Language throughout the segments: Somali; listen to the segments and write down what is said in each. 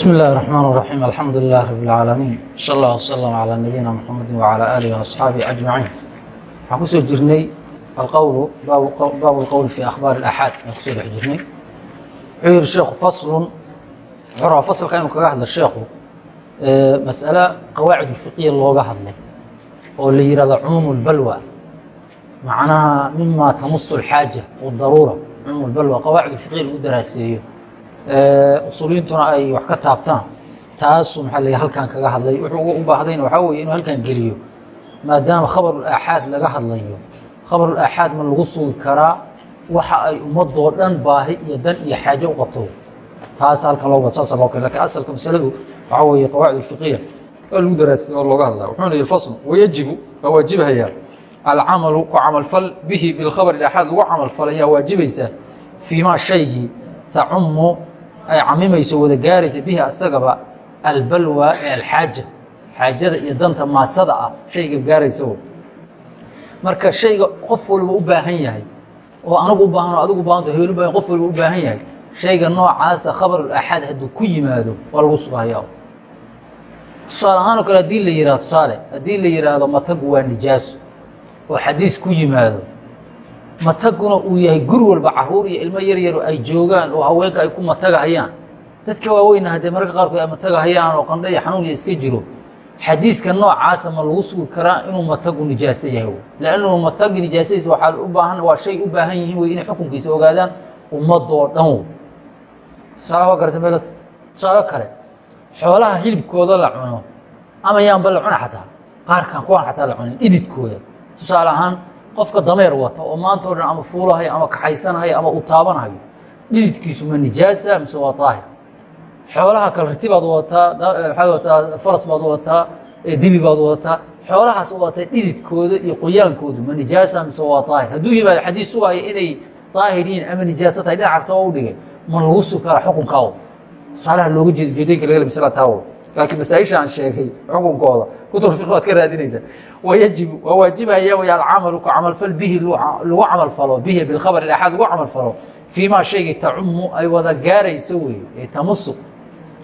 بسم الله الرحمن الرحيم الحمد لله رب العالمين صلى الله وسلم على نبينا محمد وعلى آله وأصحaaبه أجمعين waxaan kusoo jirnay alqowl baab اlqowl fi akhbaar الأxaad aan kusoo dhex jirnay wuxuu yihi sheekhu faslun wuxuu rabaa faslka inuu kaga hadla sheekhu masأalo qawaacid الfiqhiya looga hadlay oo la yihahdo cumuum اlbalwa macnaha mima tamusu الxaaja wالdaruura cumuum اlbalwa qawaacid الfiqhiya lagu daraaseeyo usuuliyiintuna ay wax ka taabtaan. Taasu maxaa la halkan kaga hadlay. Wuxuu u baahdayna waxaa weye inuu halkan geliyo maadaama khabarul aaxaad laga hadlayo. Khabarul aaxaad ma lagu sugi karaa waxa ay ummadoo dhan baahi iyo dan iyo xaajo u qabto. Taas halkan loo saasa loo keen laakiin asalka masaladu waxaa weeye qawaacid alfiqiya oo lagu daraasay oo looga hadlaya wuxuuna yihi fasl wayajibu waa waajibhayaa alcamalu ku camalfal bihi bilkhabr aaxaad lagu camalfalayaa waajibaysa fii shaygii tacumu ay camimayso wada gaaraysa bihi asagaba albalwa ee alxaaja. Xaajada iyo danta maasada ah shayga gaaraysa marka shayga qof walba u baahan yahay oo anagu u baahan oo adigu baahanta hebel u baahan qof walba u baahan yahay shayga noocaasa khabarul axaad hadduu ku yimaado waa lagu sugahayaa tusaale ahaanoo kale haddii la yihahdo tusaale haddii la yidhaahdo matagu waa nijaaso oo xadiis ku yimaado mataguna uu yahay guri walba carruur iyo ilmo yaryaro ay joogaan oo haweenka ay ku matagahayaan. Dadka waaweyna haddee mararka qaarkood ay matagahayaan oo qandho iyo xanuun iyo iska jiro xadiiska noocaasa ma lagu sugi karaa inuu matagu nijaaso yahay lannu matagi nijaasadiisa waxaa u baahan waa shay u baahan yihiin wey inay xukunkiisa ogaadaan ummadoo dhan tusaale waa garata meel tusaale kale xoolaha hilibkooda la cuno ama yaanba la cuna xataa qaarkan kuwaan xataa la cunin ididkooda tusaale ahaan qofka dameer wata oo maanta o dhan ama fuulahayo ama kaxaysanahayo ama uu taabanahayo dhididkiisu ma nijaasa mise waa daahir xoolaha kale rati baad wadataa waxaad wadataa faras baad wadataa dibi baad wadataa. Xoolahaas wadatay dhididkooda iyo qoyaankoodu ma nijaasa mise waa daahir hadduu yimaado xadiis sugaayo inay daahir yihiin ama nijaaso tahay dhinac arta oo u dhigay ma lagu sugi karaa xukunkaawo tusaalaha looga jeedo ujeedooyinka laga misla taawo laakiin masaaisha aan sheegay xukunkooda. Kutub fiq waad ka raadinaysa. Wayajibu waa waajibaya way alcamalu ku camalfal bihi lagu camalfalo bihi bilkhabr axaad lagu camalfalo fii maa shaygii tacumu ay wada gaarayso weeye ee tamusu.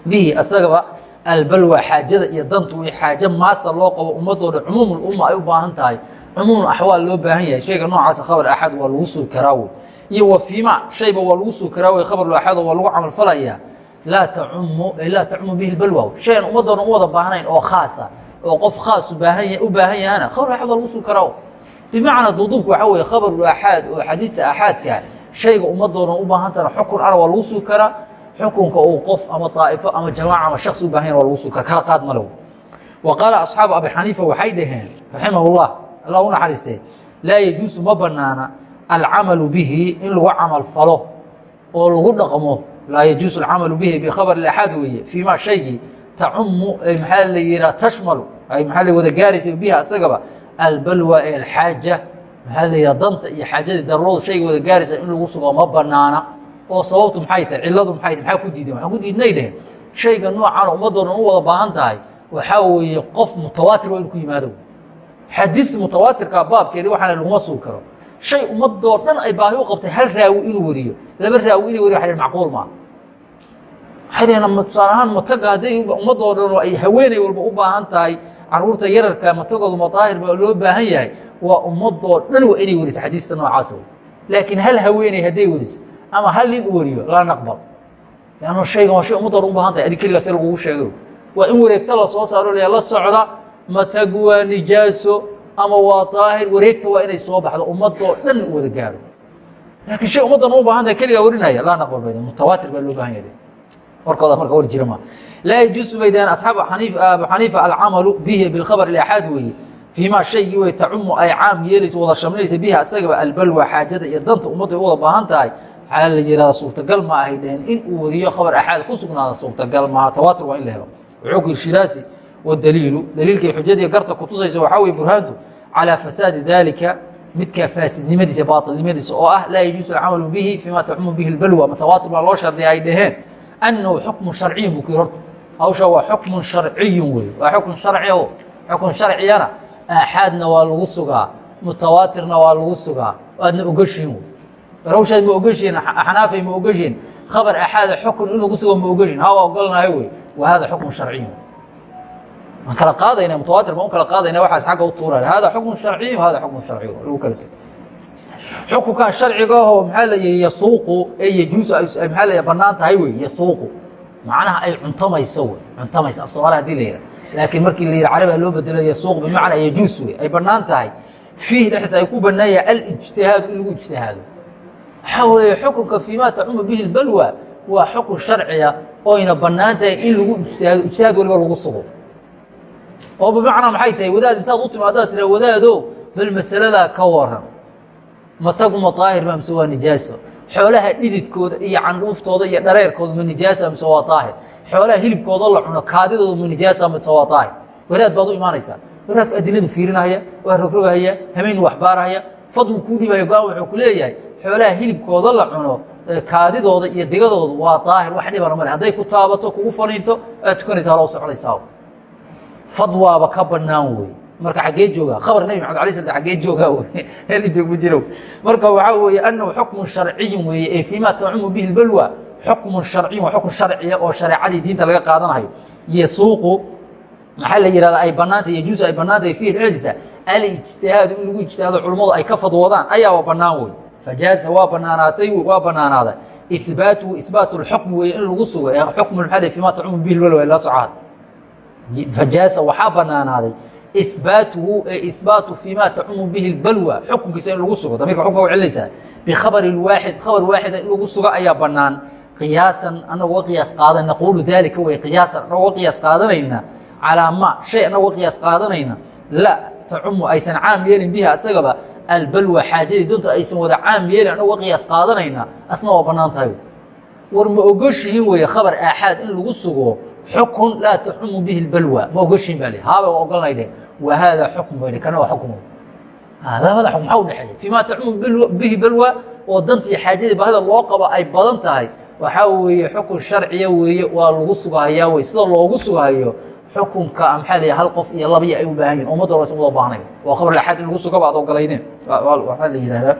Bihi asagaba albalwa xaajada iyo dantu way xaajo maasa loo qabo ummadoo dhan cumuum umma ay u baahan tahay. Cumuum axwaal loo baahan yahay. Shayga noocaasa khabar axad waa lagu sugi karaa wey. Iyo wa fiima shayba waa lagu sugi karaa wey khabar axad waa lagu camalfalayaa laa tacumu laa tacumu bihi balwa shayan ummadoodan u wada baahnayn oo khaasa oo qof khaas u baahan yahana khabar axad waa lagu sugi karaa bimacnaa duuduubka waxaa weye khabaru axaad oo xadiista axaadka shayga ummadoodan u baahantana xukun ana waa lagu sugi karaa xukunka uu qof ama aa'ifo ama jamaaca ama shaksi u baahan waa lagu sugi kara. Kala qaad male wa qaala asxaabu abi xaniifa waxay dhaheen raximahullah allah u naxariistee laa yajuusu ma banaana alcamalu bihi in lagu camal falo oo lagu dhaqmo laa yajuusu alcamalu bihi bikhabr axaad weeye fii shaygii tacumu maxaa la yihaa tashmalu ay maxaa la wada gaaraysa bihi asagaba albalwa ee alxaaja maxaa la yihaa danta iyo xaajadii daruradu shayga wada gaaraysa in lagu sugo ma banaana oo sababtu maxay tahay cilladu maxay tahay maxaa ku diidan waxaan ku diidnay dheh shayga noocan ummadoodan u wada baahan tahay waxaa weeye qof mutawaatir waa inu ku yimaado. Xadiis mutawaatirka baabkeedi waxaana laguma sugi karo shay ummadoo dhan ay baahi u qabtay hal raawi inuu wariyo laba raawi inuu wariyo waa macquul maa waxay dhaheen tusaale ahaan mataga hadday ummadoo dhan ay haweeney walba u baahan tahay carruurta yararka matagoodu madaahir baa loo baahan yahay waa ummadoo dhan waa inay wariso xadiista noocaas laakiin hal haweeney hadday wariso ama hal nin u wariyo laa naqbal lanno shaygan waa shay ummadoo dhan u baahan tahay adig keligaas lagugu sheego waa in wareegta la soo saaro la socda matag waa nijaaso ama waa daahir wareegta waa inay soo baxdo ummadoo dhan wada gaaro. Laakiin shay ummaddan u baahan tahay keligaa warinaya laa naqbal bay mutawaatir baa loo baahan yahay. Warkooda marka war jira ma. Laa yajuusu bay dhaheen asxaabu abu xaniifa alcamalu bihi bilkhabr axaad weeye. Fii ma shaygii way tacumu ay caam yeelayso wada shamlinaysa bihi asagaba albalwa xaajada iyo danta ummaddu ay u wada baahan tahay. Waxaa la yihahda suurtagal ma ahay dhaheen in uu wariyo khabar axaad ku sugnaada suurtagal maaha tawaatur waa in la helo. Wuxuu ku yiri shiraasi wadaliilu daliilkay xujadii garta kutusaysa waxaa weye burhaantu calaa fasaadi daalika midkaa faasidnimadiisa baailnimadiisa oo ah laa yajuusu alcamalu bihi fii ma tacumu bihi lbalwa mutawaatir baa loo shardiya ay dhaheen annahu xukmun sharciyun buu ku yiri horta. Hawsha waa xukmun sharciyun wey waa xukun sharci o xukun sharciyana aaxaadna waa lagu sugaa mutawaatirna waa lagu sugaa waadna ogoshiin wey hawshaad ma ogoshiin xanaafay ma ogoshiin khabar axaada xukun in lagu sugo ma ogolin ha waa ogolnahay wey wa hada xukmun sharciyu waan kala qaadayna mutawaatir baan kala qaadayna waxaas xagga u tuuraan. Hada xukmun sharciyu hada xukmun sharciyu lagu kala tego xukunkan sharciga ahoo maxaa yihi yasuuqu ee yajuusu maxaa la bannaan tahay wey yasuuqu. Macnaha ay cuntamayso wey cuntamayso af soomaali haddii la yidhaha laakiin markii la yidhi carabi loo bedelo yasuuq bimacnaa yajuus wey ay bannaan tahay. Fiih dhexdiisa ay ku bannaan yahay in lagu ijtihaado. Waxaa weeye xukunka fii ma tacumu bihi lbalwa waa xukun sharciya oyna bannaan tahay in lagu ijtihaado ijtihaad waliba lagu sugo oo bimacnaa maxay tahay wadaad intaad u timaadaad tira wadaado bal masaladaa ka waran mataguma daahir ma mise waa nijaaso? Xoolaha dhididkooda iyo candhuuftooda iyo dhareerkooda ma nijaasa mise waa daahir? Xoolaha hilibkooda la cuno kaadidooda ma nijaasa mise waa daahir? Wadaad baad u imaanaysaa? Wadaadku adiladu fiirinahaya waa rogrogahaya hameen waxbaarahaya fadlu kuu dhibaya go'aan wuxuu ku leeyahay. Xoolaha hilibkooda la cuno kaadidooda iyo digadooda waa daahir wax dhibana male hadday ku taabato kugu faniinto aad tukanaysa hora u soconaysaa fadwaaba ka bannaan wey marka xaggee jooga khabar nebi maxamed alay slat xaggee joogaa wey heli joog ma jiro. Marka waxaa weeye annahu xukmun sharciyun weeye ee fii ma tacumu bihi lbalwa xukmun sharciyun waa xukun sharciya oo shareecadii diinta laga qaadanayo yasuuqu maxaa la yihahda ay bannaantay yajuusu ay bannaantahay fiihi dhexdiisa alijtihaadu in lagu ijtihaado culummadu ay ka fadwoodaan ayaaba bannaan wey fajaaza waa banaanaatay waa bannaanaaday ihbaatuhu ihbaatu lxukmi weeye in lagu sugo fii ma tacumu bihi lbalwa la socaad fajaaza waxaa bannaanaaday ihbaatuhu ee ihbaatu fii ma tacumu bihi balwa xukunkiisa in lagu sugo damirka xukunka u celinaysaa bikhabari waaxid khabar waaxida in lagu sugo ayaa bannaan qiyaasan anagoo qiyaas qaadan naquulu daalika way qiyaasan anagoo qiyaas qaadanayna calaa ma shay anagoo qiyaas qaadanayna la tacumu aysan caam yeelin bihi asagaba albalwa xaajadii dunta aysan wada caam yeelin anagoo qiyaas qaadanayna asna waa bannaan tahay war ma ogoshihin weeye khabar aaxaad in lagu sugo xukun laa taxumu bihi balwa ma ogoshiin baa haaba waa ogolnay dheh wa haada xukm bay kana waa xukm labada xukm maxaa udhexeeya fii ma taxumu bihi balwa oo dantii xaajadii baahida loo qabo ay badan tahay. Waxaa weeye xukun sharciya weeye waa lagu sugahayaa wey. Sida loogu sugahayo xukunka maxaa la hal qof iyo labaya ay u baahan yihiin ummadda waysan wada baahnayn waa khabar laxaad in lagu sugaba ad ogolaydeen waxaa la yidhahdaa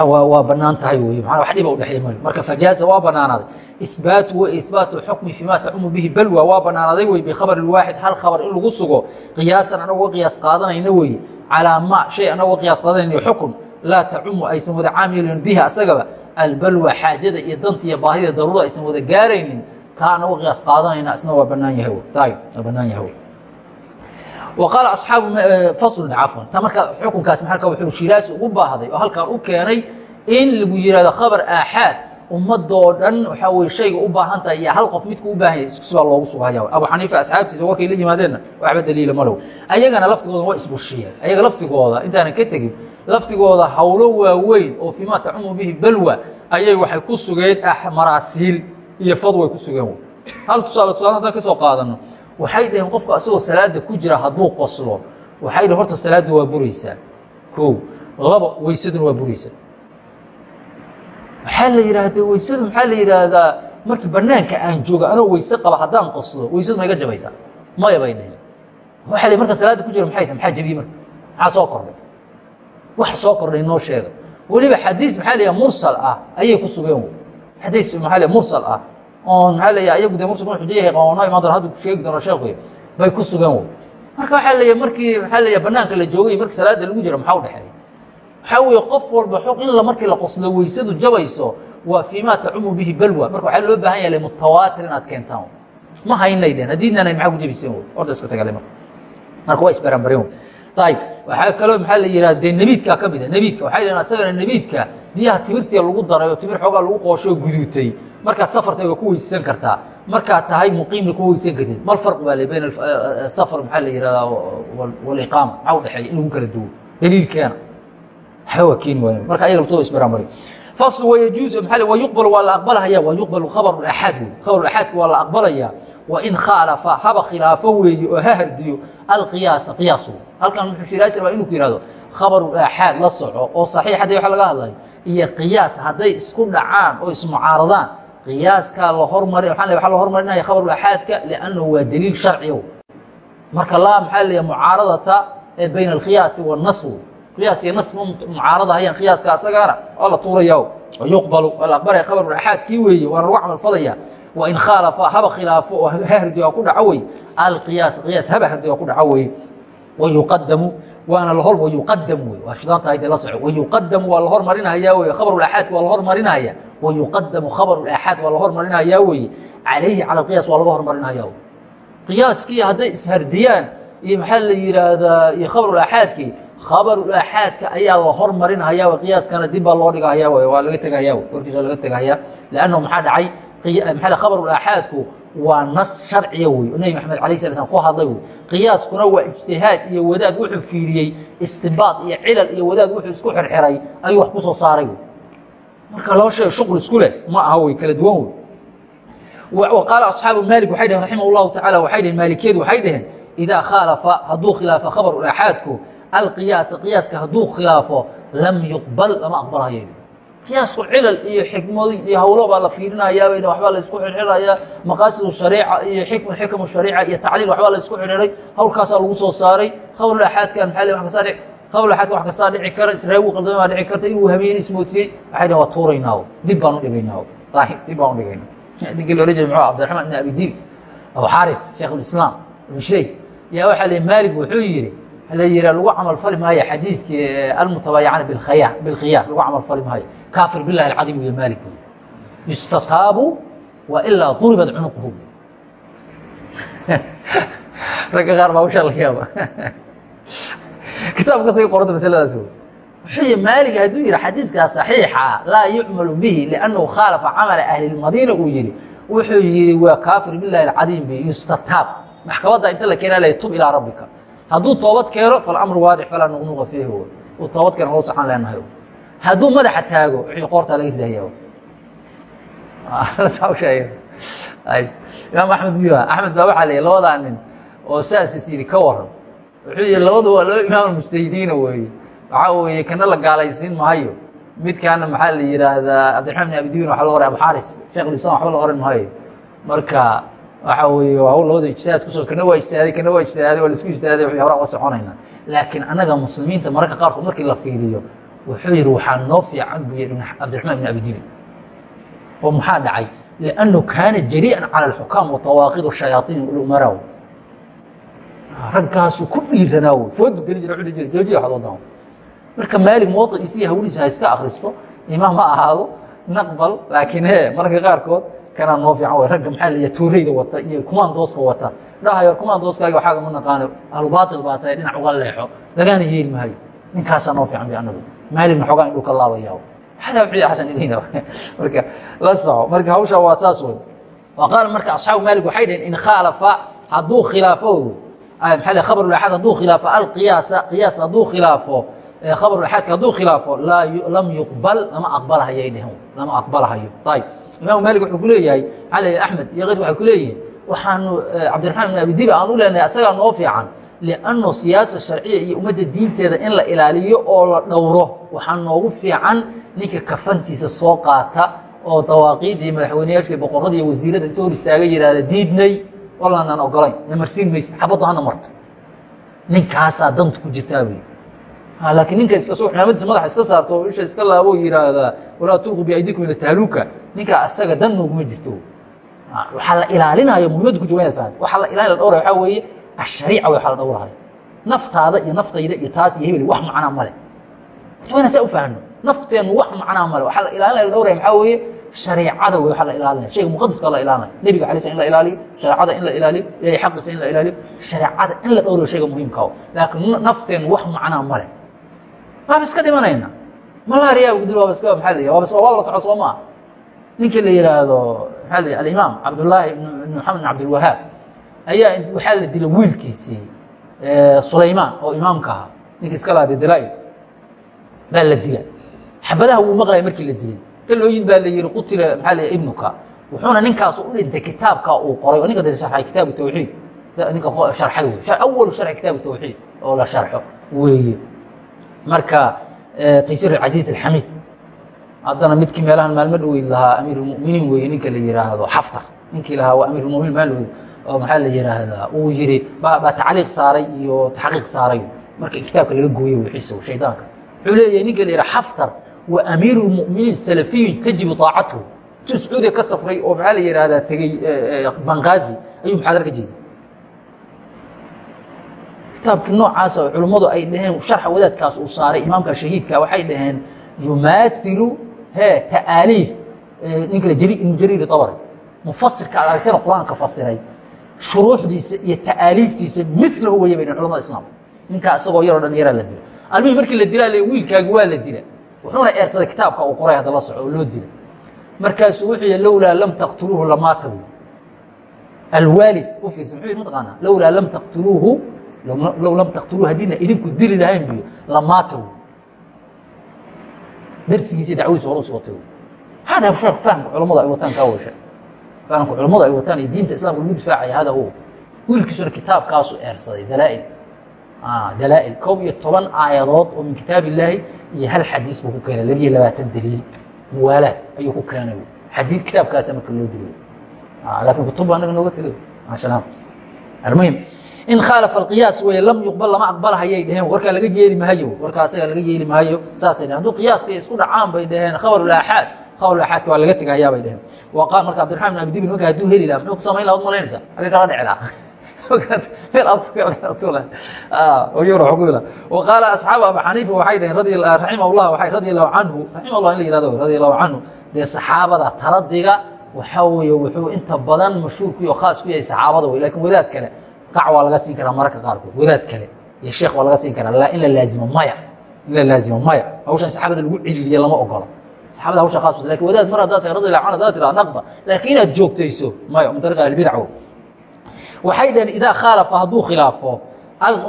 waa bannaan tahay wey wax dhiba udhexeey mal marka fajaaza waa banaanaaday. Ihbaatu wa ihbaatu xukmi fii ma tacumu bihi balwa waa banaanaaday wey bikhabari waaxid hal khabar in lagu sugo. Qiyaasan anagoo qiyaas qaadanayna weye calaa ma shay anagoo qiyaas qaadanayna xukun laa tacumu aysan wada caam yeelin bihi asagaba albalwa xaajada iyo danta iyo baahida daruurada aysan wada gaaraynin. Kaa anagoo qiyaas qaadanayna isna waa banaan yahay waa banaan yahay qaala aaabu faslun cafwan. Ta marka xukunkaas marka wuxuu shiraasi ugu baahday oo halkan u keenay in lagu yihahdo khabar aaxaad. Ummadoo dhan waxaa weye shayga u baahan tahay iyo hal qof midku u baahan yahay iskusibaa loogu sugahaya abu xaniifa asxaabtiisa warkay la yimaadeenna waxba daliila malow ayagana laftigooda waa isbushiyeen. Ayaga laftigooda intaanan ka tegin laftigooda hawlo waaweyn oo fiima tacumu bihi balwa ayay waxay ku sugeen maraasiil iyo fadway ku sugeen. Hal tusaale tusaale haddaan ka soo qaadano waxay dhaheen qofka asagoo salaada ku jira hadduu qoslo. Waxay dhaheen horta salaaddu waa buraysaa. Kow laba weysaduna waa buraysaa. Waxaa la yidhaahda weysadu maxaa la yidhaahdaa markii banaanka aan jooga anoo weyse qaba haddaan qoslo weysadu ma iga jabaysaa? Maya bay dhaheen. Waxa la marka salaada ku jira maxay tahay? Maxaa jabiyey marka? Maxaa soo kordhay? Wax soo kordhay noo sheega. Weliba xadiis maxaa la yidhaha mursal ah ayay ku sugeen. Xadiis maxaa la mursal ah oon maxaa leeyahay ayagu dee mursalkuna xujo yahay qabanoo imaan doona haddu sheegi doono sheekhuy bay ku sugan wey marka waxaa leeyahay markii maxaa leeyahay banaanka la joogay markii salaada lagu jiro maxaa u dhexeeya waxaa weeye qof walba xog in la markii la qoslo weysadu jabayso waa fii ma tacumu bihi balwa. Marka waxaa loo baahan yahay mutawaatir inaad keentaan ma haynay dheen haddiidnana maxaa ku jabiseen wey horta iska tagale marka. Marka waa isbaranbareen wey ayib waxaa kaloo maxaa la yidhaha dee nebiidkaa ka mid a nebiidka waxay dhaheen asagana nebiidka biyaha timirtiya lagu daray oo timir xoogaa lagu qoosho gudutay markaad safartay waa ku weysan kartaa. Markaad tahay muqiimna ku weysan kartid. Mal farq baa le bayn safar maxaa la yihahdaa waliqaama maxaa u dhexeeya in lagu kala duwo? Daliilkeena waxba waa keeni waayan marka ayaga laftooda isbaraamari fasl wayajuuz maa wayuqbal waa la aqbalahaya wayuqbalu khabar axaad wey. Khabar axaadka waa la aqbalaya. Wain khaalafa haba khilaafo weeye oo ha hardiyo alqiyaasa qiyaas halkan muxuu shiraasi rabaa inuu ku yihahdo khabaru axaad la soco oo saxiix. Hadda waxa laga hadlayo iyo qiyaas hadday isku dhacaan oo ismucaaradaan qiyaaskaa la hormari waa la hormarinaya khabaru axaadka liannahu waa daliil sharciya marka laa maxaa leeya mucaaradata bayna alkhiyaasi wanas qiyaas iyo nas ma mucaarada hayaan qiyaaska asagaana waa la tuuraya yuqbalu waa la aqbalaya khabar axaad kii weeye waana lagu camal wain khaalafa haba khilaafo oo hardiga ku dhaco wey alqiyaas qiyaas haba hardiga ku dhaco wey wayuqadamu waana lahor wayuqadam shidan tahay dee la soco wayuqadamu waa la hormarinaya wey khabarulaxaadka waa la hormarinaya wayuqadamu khabarulaxaad waa la hormarinaya weye calayhi cala qiyaas waa laga hormarinaya qiyaaskii hadday ishardiyaan iyo maxaa la yihaahdaa iyo khabarulaxaadkii khabarulaxaadka ayaa la hormarinaya qiyaaskana dib baa loo dhigahaya waa laga tegahaya warkiis waa laga tegahaya lannahu maxaa dhacay khabarulaxaadku waa nas sharciya wey oo nebi maxamed alay sla slam ku hadlay wey qiyaaskuna waa ijtihaad iyo wadaad wuxuu fiiriyey. Istimbaad iyo cilal iyo wadaad wuxuu isku xirxiray. Ayuu wax ku saaray wey marka laba shay shuql isku leh ma aha wey kala duwan wey qaala asxaabu maalik waxay dheheen raximah llahu tacala waxay dheheen maalikiyadu waxay dheheen idaa khaalafa hadduu khilaafo khabarulaxaadku alqiyaasa qiyaaska hadduu khilaafo lam yuqbal lama aqbalhayo qiyaasku cilal iyo xikmado iyo hawlo baa la fiirinayaaba waxbaa la isku xirxirayaa maqaasidu shariica iyo xikm xikamu shariica iyo tacliil waxbaa la isku xirxiray. Hawlkaasaa lagu soo saaray. Hawl axaadkan maxaa le kasaa hawl axaadka wax kastaa dhici kara israawi qaldama baa dhici karta. Inuu habeeni ismoodsiiyey waxay dhaheen waa tuuraynaawo dib baan u dhigaynaawo daahir dib baan u dhigayna ninkii loola jeeda muxuu abdiraxmaan ibn abi diib abu xaarif sheekh ulislaam ibn shay yaa waxaa le maalig wuxuu yidhi la yihaa lagu camal fali maayo xadiiskii almutabaayacana bilkhiyaar lagu camal fali maayo kaafir bilahi alcadiim iyo maalik yustataabu wa ilaa duribat cunuquhu ragga qaar baa ushaa laga yaaba kitaabka kasay qoranta masaladaas wuxuu yihi maalig hadduu yihi xadiiskaa saxiixa laa yucmalu bihi liannahu khaalafa camala ahli lmadiina uu yihi wuxuu yihi waa kaafir bilahi alcadiim bi yustataab maxkamadda inta la keenaa lay tub ilaa rabbika hadduu toobad keeno falamru waadix falaa nuqnuqa fiihi uu toobad keeno hol saxan leenahay hadduu madaxa taago wixii qoortaa laga ridahaya imaam axmed miyuha axmed baa waxaa la labadaa nin oo saas is yidhi ka waran wuxuu yihi labadu waa laba imaam mujtahidiina weeye waxaa weeye kana la gaalaysiin mahayo midkaana maxaa la yidhaahdaa cabdiraxmaan bin abidibin waxa loo oray abuxaaris sheekh ulislam waxba la oran maayo marka waxa weeye waa hawl labada ijtihaad kuso kana waa ijtihaaday kana waa ijtihaaday waa la isku ijtihaaday wixii hore uga soconayna. Laakiin anaga muslimiinta mararka qaarkood markii la fiiriyo wuxuu yihi waxaa noo fiican buu yihi cabdiraxmaan bin abidibi oo maxaa dhacay? Liannahu kaana jarii'an cala alxukaam watawaaqid shayaaiin umaraa raggaasuu ku dhiiranaa wey foodu geli jira ui jira joojiya marka maalig muwaطiciisiiyo hawliisa ha iska akristo imaam ha ahaado naqbal laakiin he mararka qaarkood kanaa noo fiican w ragga maxaa laya tuureyda wata iyo kumaandooska wata. Dhahayo kumaandooskaaga waxaaga ma naqaano ahlubaatil baa tahay dhinac uga leexo lagaana yeeli maayo. Ninkaasaa noo fiican bi anagu maaligna xoogaa indhuu ka laabaya xadaa wuxuu xasan ilayna marka la soco marka hawshaa waa saas wey. Wa qaala marka asxaabu maalig waxay dhaheen in khaalafa hadduu khilaafo maxaa le khabar axaad hadduu khilaafo alqiyaasa qiyaas hadduu khilaafo khabar axaadka hadduu khilaafo laa lam yuqbal lama aqbalahayay dhehen lama aqbalahayo ayib imaamu maalik wuxuu ku leeyahay cali axmed iyo keyrka waxay ku leeyihiin waxaanu cabdiraxmaan ibn abi dibi aan u leenahay asagaa noo fiican lianno siyaasa sharciya iyo ummadda diinteeda in la ilaaliyo oo la dhowro waxaa noogu fiican ninka kafantiisa soo qaata oo dawaaqiidda iyo madaxweyneyaashka boqorada iyo wasiirada inta hor istaaga yihahda diidnay walanaan ogolayn na marsiin maysid xabaddu hana marto ninkaasaa danta ku jirtaa buyi laakiin ninka iska soo xinaamadiisa madaxa iska saarto oo isha iska laabo yidhaahdaa walaa tulqu biaydikum ila tahluuka ninkaa asaga dan nooguma jirto waxaa la ilaalinaya muhimaddu ku jira inaad fahanto waxaa la ilaalin la dhowraya waxaa weeye ashariica way waxa la dhowrahay naftaada iyo naftayda iyo taas iyo hebel wax macnaa male waa inaan saa u fahanno nafteennu wax macnaa male waxaa la ilaalinaya la dhowraya maxaa weeye shareecada wey waxa la ilaalinaya shayga muqadaska la ilaalinaya nebiga alay slam in la ilaaliyo shareecada in la ilaaliyo ilahay xaqiisa in la ilaaliyo shareecada in la dhowrayo shayga muhiimkaa laakiin nafteennu wax macnaa male waaba iska dhimanayna malaariyaa gudil waaba iska maxaa la waaba waa la socod soo maa ninkii la yidhaahdo maxaa la alimaam cabdullaahi ibn maxamed ibn cabdilwahaab ayaa waxaa la dilay wiilkiisii sulaymaan oo imaamka ahaa. Ninka iska lahaa didilaa baa la dila xabadaha wuu maqlaya markii la dilay. Talooyin baa la yihi qutila maxaa la ibnuka. Wuxuuna ninkaas u dhintay kitaabka uu qoray. Oo ninka da sharxay kitaabu tawxiid. Ninka sharxay wey awalu sharxi kitaabu tawxiid oo la sharxo weeye. Marka taysiir alcasiiz alxamiid. Haddana midkii meelahan maalmo dhoweyd lahaa amiir اlmuminiin weeye. Ninka la yihaahdo xaftar. Ninkii lahaa waa amiir muminiin maalod oo maxaa la yihaahdaa uu yihi baa tacliiq saaray iyo taxqiiq saaray. Marka kitaabka laga gooye wixiisa shaydaanka. Wuxuu leeyahay ninka la yihaha xaftar wa amiiru اlmuminiin salafiyun tajibu طaacatuhu tu sacuudiga ka safray oo maxaa la yihahdaa tegey banqaazi ayuu muxaadara ka jeeday? Kitaabkii noocaasa oo culummadu ay dhaheen sharxa wadaadkaas uu saaray imaamka shahiidka waxay dhaheen yumaailu he ta'aaliif ninka ibnu jariir abari mufasirka aad aragtana qur'aanka fasiray shuruuxdiisa iyo ta'aaliiftiisa milahu waya bay culamada islaamka ninkaa isagoo yaroo dhan yaraa la dila. Almihii markii la dilaa wiilkaagi waa la dila. Wuxuuna eersaday kitaabka uu qoray hadda la soco oo loo dila. Markaasuu wuxuu yihi lowlaa lam taqtuluuhu lamaatahu alwaalid u muxuu yidhi mataqaanaa? Lowlaa lam taqtuluuhu low lam taqtuluuhu haddiina idinku dili lahayn buyo lamaatahu darsigiisa dacwadiisa hore u socotay hada sheekh fahamka culammadu ay wataan kaa wesha culammadu ay wataan iyo diinta islamka lagu difaacaya hada huwa wiilkiisuna kitaabkaasu eersaday. Dalaa'il. Dalaa'il. Kow iyo toban aayadood oo min kitaab illaahi iyo hal xadiis buu ku keenay. Labiyo labaatan daliil. Muwaalaad ayuu ku keenay. Xadii kitaabkaasa marka loo diliyo laakiin kutubba anaga nooga tegay. Maasalaam almuhim in khaalafa alqiyaas weye lam yuqbal lama aqbalahayay dhaheen. Warkaa laga yeeli mahayo. Warkaa asaga laga yeeli mahayo. Saasay hadduu qiyaaska isku dhacaan bay dhaheen khabarulaaxaad khabarulaaxaadka waa laga tegahayaa bay dhaheen. Waa qaal marka abdiraxmaan bin abidibin marka hadduu heli lahaa muxuu ku samayn laha ad malaynaysaa agay kala dhici lahaa. Qaala asxaabu abu xaniifa waxay dhaheen raximah llah waay radi allahu canhu raximah llah in la yihahdo radi allahu canhu dee saxaabada taradiga waxaa weeye wuxuu inta badan mashhuur ku yaho khaas ku yahay saxaabada wey laakiin wadaad kale. Qac waa laga siin karaa mararka qaarkood wadaad kale. Iyo sheekh waa laga siin karaa. In la laazimo maya in la laazimo maya. Hawshan saxaabada lagu celiliye lama ogolo saxabada hawsha khaas laakiin wadaad mar haddaad tahay radi allahu canhu haddaad tiraa naqba. Laakiin inaad joogtayso maya min dariiqa ahlibidcaw waxay dhaheen idaa khaalafa hadduu khilaafo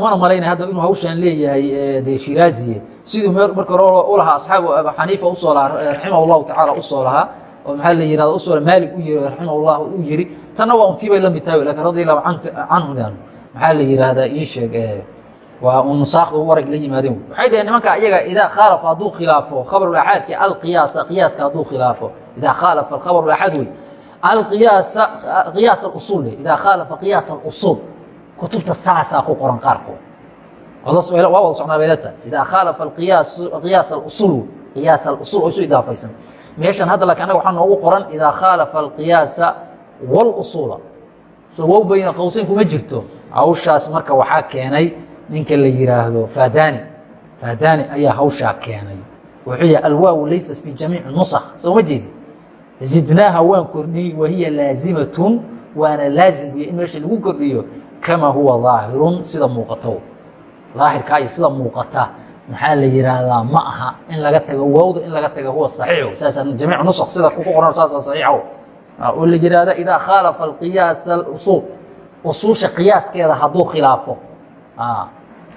mana malaynay hadda inuu hawshaan leeyahay de shiraaziye siduu marka hore u lahaa asxaabu abu xaniifa u soo lahaa raximah llahu tacaala u soo lahaa oo maxaa la yihahda u soo maalig u yiri raximah llah u yiri tanna waa untii bay la mid tahay laakiin radi allahu canhudan maxaa la yihahdaa ii sheeg waa un nusaakda warag la yimaadeen waxay dhaheen nimanka iyaga idaa khaalafa hadduu khilaafo khabarulaxaadka alqiyaasa qiyaaska hadduu khilaafo. Idaa khaalafa alkhabarulaxaad wey. Alqiyaasa qiyaas alusuul idaa khaalafa qiyaas alusuul kutubta saasaa ku qoran qaarkood. Waa wada socnaa baylata idaa khaalafa qiyaas alusuul qiyaas alusuul oo isu idaafaysan. Meeshan hadda laakiin anaga waxaa noogu qoran idaa khaalafa alqiyaasa walusuula soo bayna qowseyn kuma jirto. Hawshaas marka waxaa keenay ninka la yiraahdo fadani. Fadani ayaa hawshaa keenay. Wuxuu yihi alwaawu laysat fi jamiici nusakh. Soo ma jeedi zidnaaha waan kordhiyey wahiya laazimatun waana laazim buy in meesha lagu kordhiyo kama huwa daahirun sida muuqato daahirkaa iyo sida muuqata. Maxaa la yihaahdaa ma aha. In laga tago waawda in laga taga huwa saxiixu. Saasa jamiic nusq sida ku qoran saasa saxiixo oo la yihahda idaa khaalafa alqiyaas alusuul usuusha qiyaaskeeda hadduu khilaafo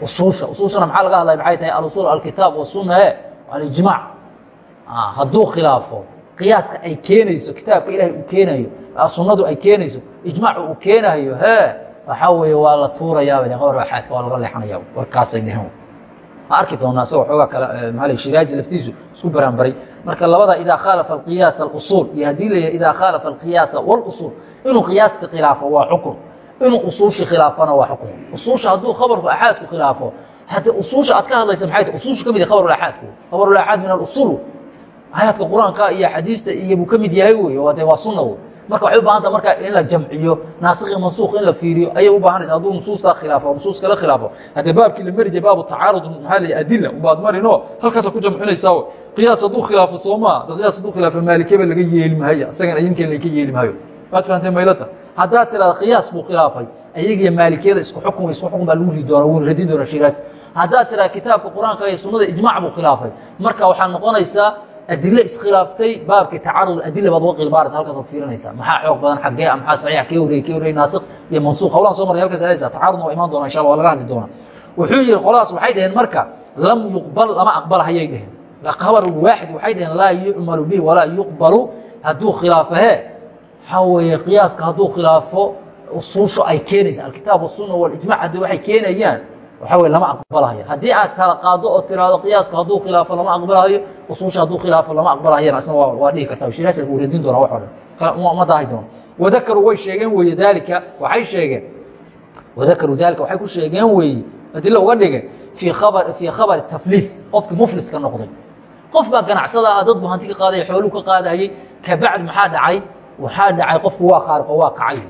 usuusha usuushana maxaa laga hadlaya maxay tahay alusuul alkitaab wasunna e alijmaac hadduu khilaafo qiyaaska ay keenayso kitaabka ilaahay uu keenayo sunnadu ay keenayso ijmaacu uu keenayo hee waxaa weeye waa la tuurayaaba qowr axaadka waa laga leexanaya warkaasay dheheen arki doonaa isagoo xoogaa kale maa shiraazi laftiisu isku baraanbaray marka labada idaa khaalafa alqiyaasa alusuul iyo haddii la idaa khaalafa alqiyaasa walusuul inuu qiyaasti khilaafo waa xukun inuu usuushi khilaafana waa xukun. Usuusha hadduu khabarku axaadku khilaafo hadde usuusha aad ka hadlaysa maxay tahay? Usuusha ka mid yahay khabarulaxaadku khabarulaxaad min alusuul aayaadka qur'aanka iyo xadiista iyo buu ka mid yahay wey waa de waa sunna wey marka waxay u baahanta marka in la jamciyo naasikhi mansuuq in la fiiriyo ayay u baahanaysa hadduu nusuustaa khilaafo nusuus kala khilaafo. Haddee baabkii la mari jiray baabu tacaarud maxaa la adila ubaad marinoo halkaasa ku jamcinaysaa qiyaas hadduu khilaafo soomaa da qiyaas hadduu khilaafo maalikeba laga yeeli maayo isagana idinkan laga yeeli maayo waad fahamtee maylata haddaad tirahda qiyaas buu khilaafay. Ayagiyo maalikiyada isku xukun isku xukun baa lagu ridi doona wuuna radin doona shiraas haddaad tirahda kitaabka qur'aanka iyo sunnada ijmac buu khilaafay. Marka waxaa noqonaysaa adile iskhilaaftay baabkii tacarud adila baad uga qilbaaraysa halkaasaad fiirinaysaa maxaa xoog badan xagee maxaa saxiix kee horey kee horey naasik iyo mansuuq hawlaan soo maray halkaas haysa tacarudna waa imaan doona insha allah waa laga hadli doona wuxuu yihi qoladaas waxay dhaheen marka lam yuqbal lama aqbalahayay dheheen khabar waaxid waxay dhaheen laa yucmalu bihi walaa yuqbalu. Hadduu khilaafo hee waxaa weeye qiyaaska hadduu khilaafo usuusha ay keenaysa alkitaab wasunna walijmac haddii waxay keenayaan waxaa wey lama aqbalahayo haddii aad kala qaado oo tiraahdo qiyaaska hadduu khilaafo lama aqbalahayo usuusha hadduu khilaafo lama aqbalahayana asna waa dhihi karta shiraas wuu radin doona wax o dhan. Ma daahi doono wadakaruu way sheegeen weeye daalika waxay sheegeen. Wadakaruu daalika waxay ku sheegeen weeye adilo uga dhigeen fii khabar fii khabari tafliis qofkii mufliska noqday. Qof baa ganacsada ah dad buu hanti ka qaadaya xooluu ka qaadayey kabacdi maxaa dhacay waxaa dhacay qofku waa khaariqo waa kacay.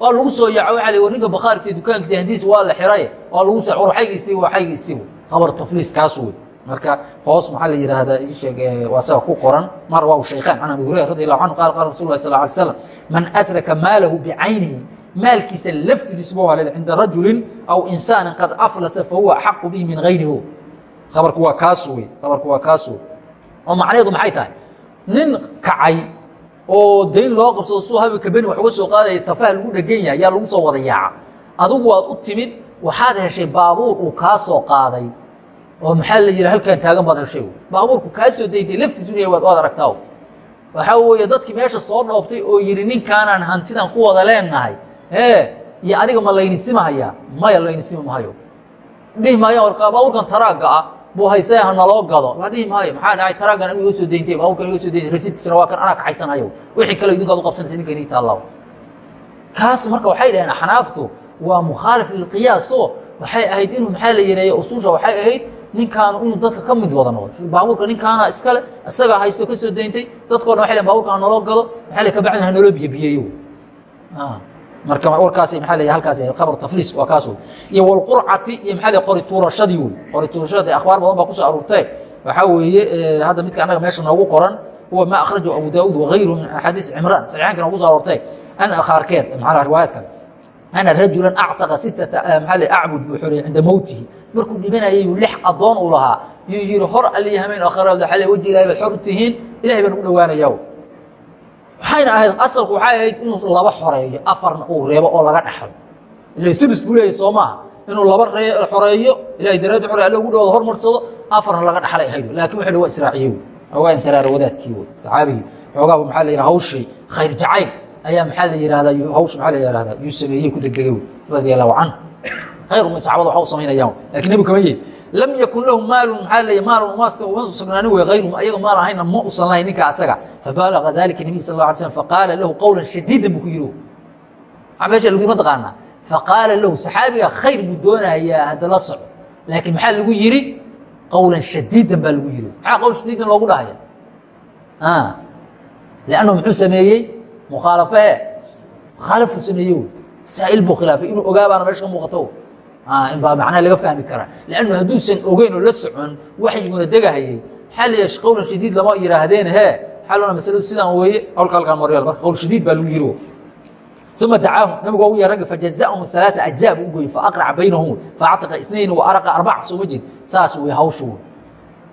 Waa lagu soo yaaco waa l warninka bakhaarkiisa dukaankiisa handiisa waa la xiray. Waa lagu soo war xaygiisii waa xaygiisii khabar tafliis kaas wey marka hoos maxaa la yidhaahdaa? Isheeg waa saga ku qoran. Mar waa shaykhaan can abi hurayra radi allahu canhu qala qala rasul lah sal ly slam man adraka maalahu bicaynihi maalkiisa laftigiisba waa lele cinda rajulin aw insaanin qad aflasa fahuwa axaqu bihi min gayrihi khabarku waa kaas wey khabarku waa kaas wey oo macnaheedu maxay tahay? Nin kacay oo dayn loo qabsado suu habeenka beni wax uga soo qaadaya tafaha lagu dhegan yahay yaa lagu soo wada yaaca. Adigu waad u timid waxaad heshay baabuur uu kaa soo qaaday. Oo maxaa la yihi halkan taagan baad heshay baabuurku kaa soo dayday laftiisu ina waad aragtaa waxaa weeye dadkii meesha soo dhoobtay oo yidhi ninkaanaan hantidan ku wada leenahay ee iyo adiga ma laynisimahaya maya laynisimi mahayo. Dhihi maayo baabuurkan taraaga ah buu haystay ha naloo gado. La dhihi maayo maxaa dhacay? Taraagan amiga soo deyntay baabuurkan iga soo deyntay rasiidkiisana waa kan anaa kaxaysanayo wixii kale idinkaad u qabsanaysa ninkan ii taallaa kaas marka waxay dhaheen axnaaftu waa mukhaalif lilqiyaas oo waxay ahayd inuu maxaa la yiheeye usuusha waxay ahayd ninkaanu inuu dadka ka mid wada noqdo baabuurka ninkaana iskale isagaa haysto ka soo deyntay dadko dhan waxay dhaheen baabuurka ha naloo gado maxaa la kabacdin ha naloo biyebiyeeyo marka warkaas maa halkaas khabar tafliis waa kaas wey iyo walqurcati iyo maxaa l qori tuurashadii wey qori tuurashada akhbaar badan baa ku soo aruurtee waxaa weeye hadda midka annaga meesha noogu qoran huwa ma akhrajahu abu daauud wagayruhu min axaadiis cimraan. Saxiixaanka noogu soo aroortee ana khaarkeed macnaha riwaayaad kale ana rajulan actaqa sittata maxaa l acbud buu xoreeyey cinda mowtihi markuu dhibanayay lix addoon uu lahaa. Yuu yihi hor aliya hameen akhirada xale weji ilahay baad xor u tihiin ilahay baan ugu dhowaanayaa waxayna ahayd asalku waxay ahayd inuu laba xoreeyo afarna uu reebo oo laga dhaxlo. Ila sudus buu leeyahy soo maaha. Inuu laba xoreeyo ilahay daraaddi xore alle ugu dhawado hormarsado afarna laga dhaxlay ahayd. Lakin wuxu waa israaciye waa intaraar wadaadkii wey saxaabigii xoogaaba maxaa la yidhaha hawshii khayr jacayl ayaa maxaa la yihahdaa hawsh maxaa la yihahdaa yuu sameeyey ku degdegay wey radia allahu canhu khayruma saxabada waxa u samaynayaan laakiin nebigu kama yeeli lam yakun lahu maalun maxaa leeya maalun uma sugnaanin hayrum ayaga maal ahayna ma usan lahayn ninka asaga. Fabaalaga dalika nabiy sal la slam faqaala lahu qowlan shadiidan buu ku yidhi. Meesha lagu ma taqaanaa. Faqaala lahu saxaabiga khayr buu doonayaa hadda la soco. Laakiin maxaa lagu yidhi? Qowlan shadiidan baa lagu yidhi. Maxaa qowl shadiidan loogu dhahaya? Lannahu muxuu sameeyey? Mukhaalafahe mukhaalafu sameeye wey saa'il buu khilaafay inuu ogaa baana meesha ka muuqato in baa macnaha laga fahmi karaa. Lannu hadduusan ogeyn oo la socon waxyiguna degahayay yahay qowlan shadiid lama yihaahdeen he? Xaluna masaladu sidaan weeye? Qowlka halkaan maryaal marka qowl shadiid baa lagu yiri uma dacaahum nabigu waa u yeer ragga fajazahum alaaa ajzaa buu u gooyey faaqraca baynahum faactaqa inayn wa araqa arbaca soo ma jeed saas wey hawsha wey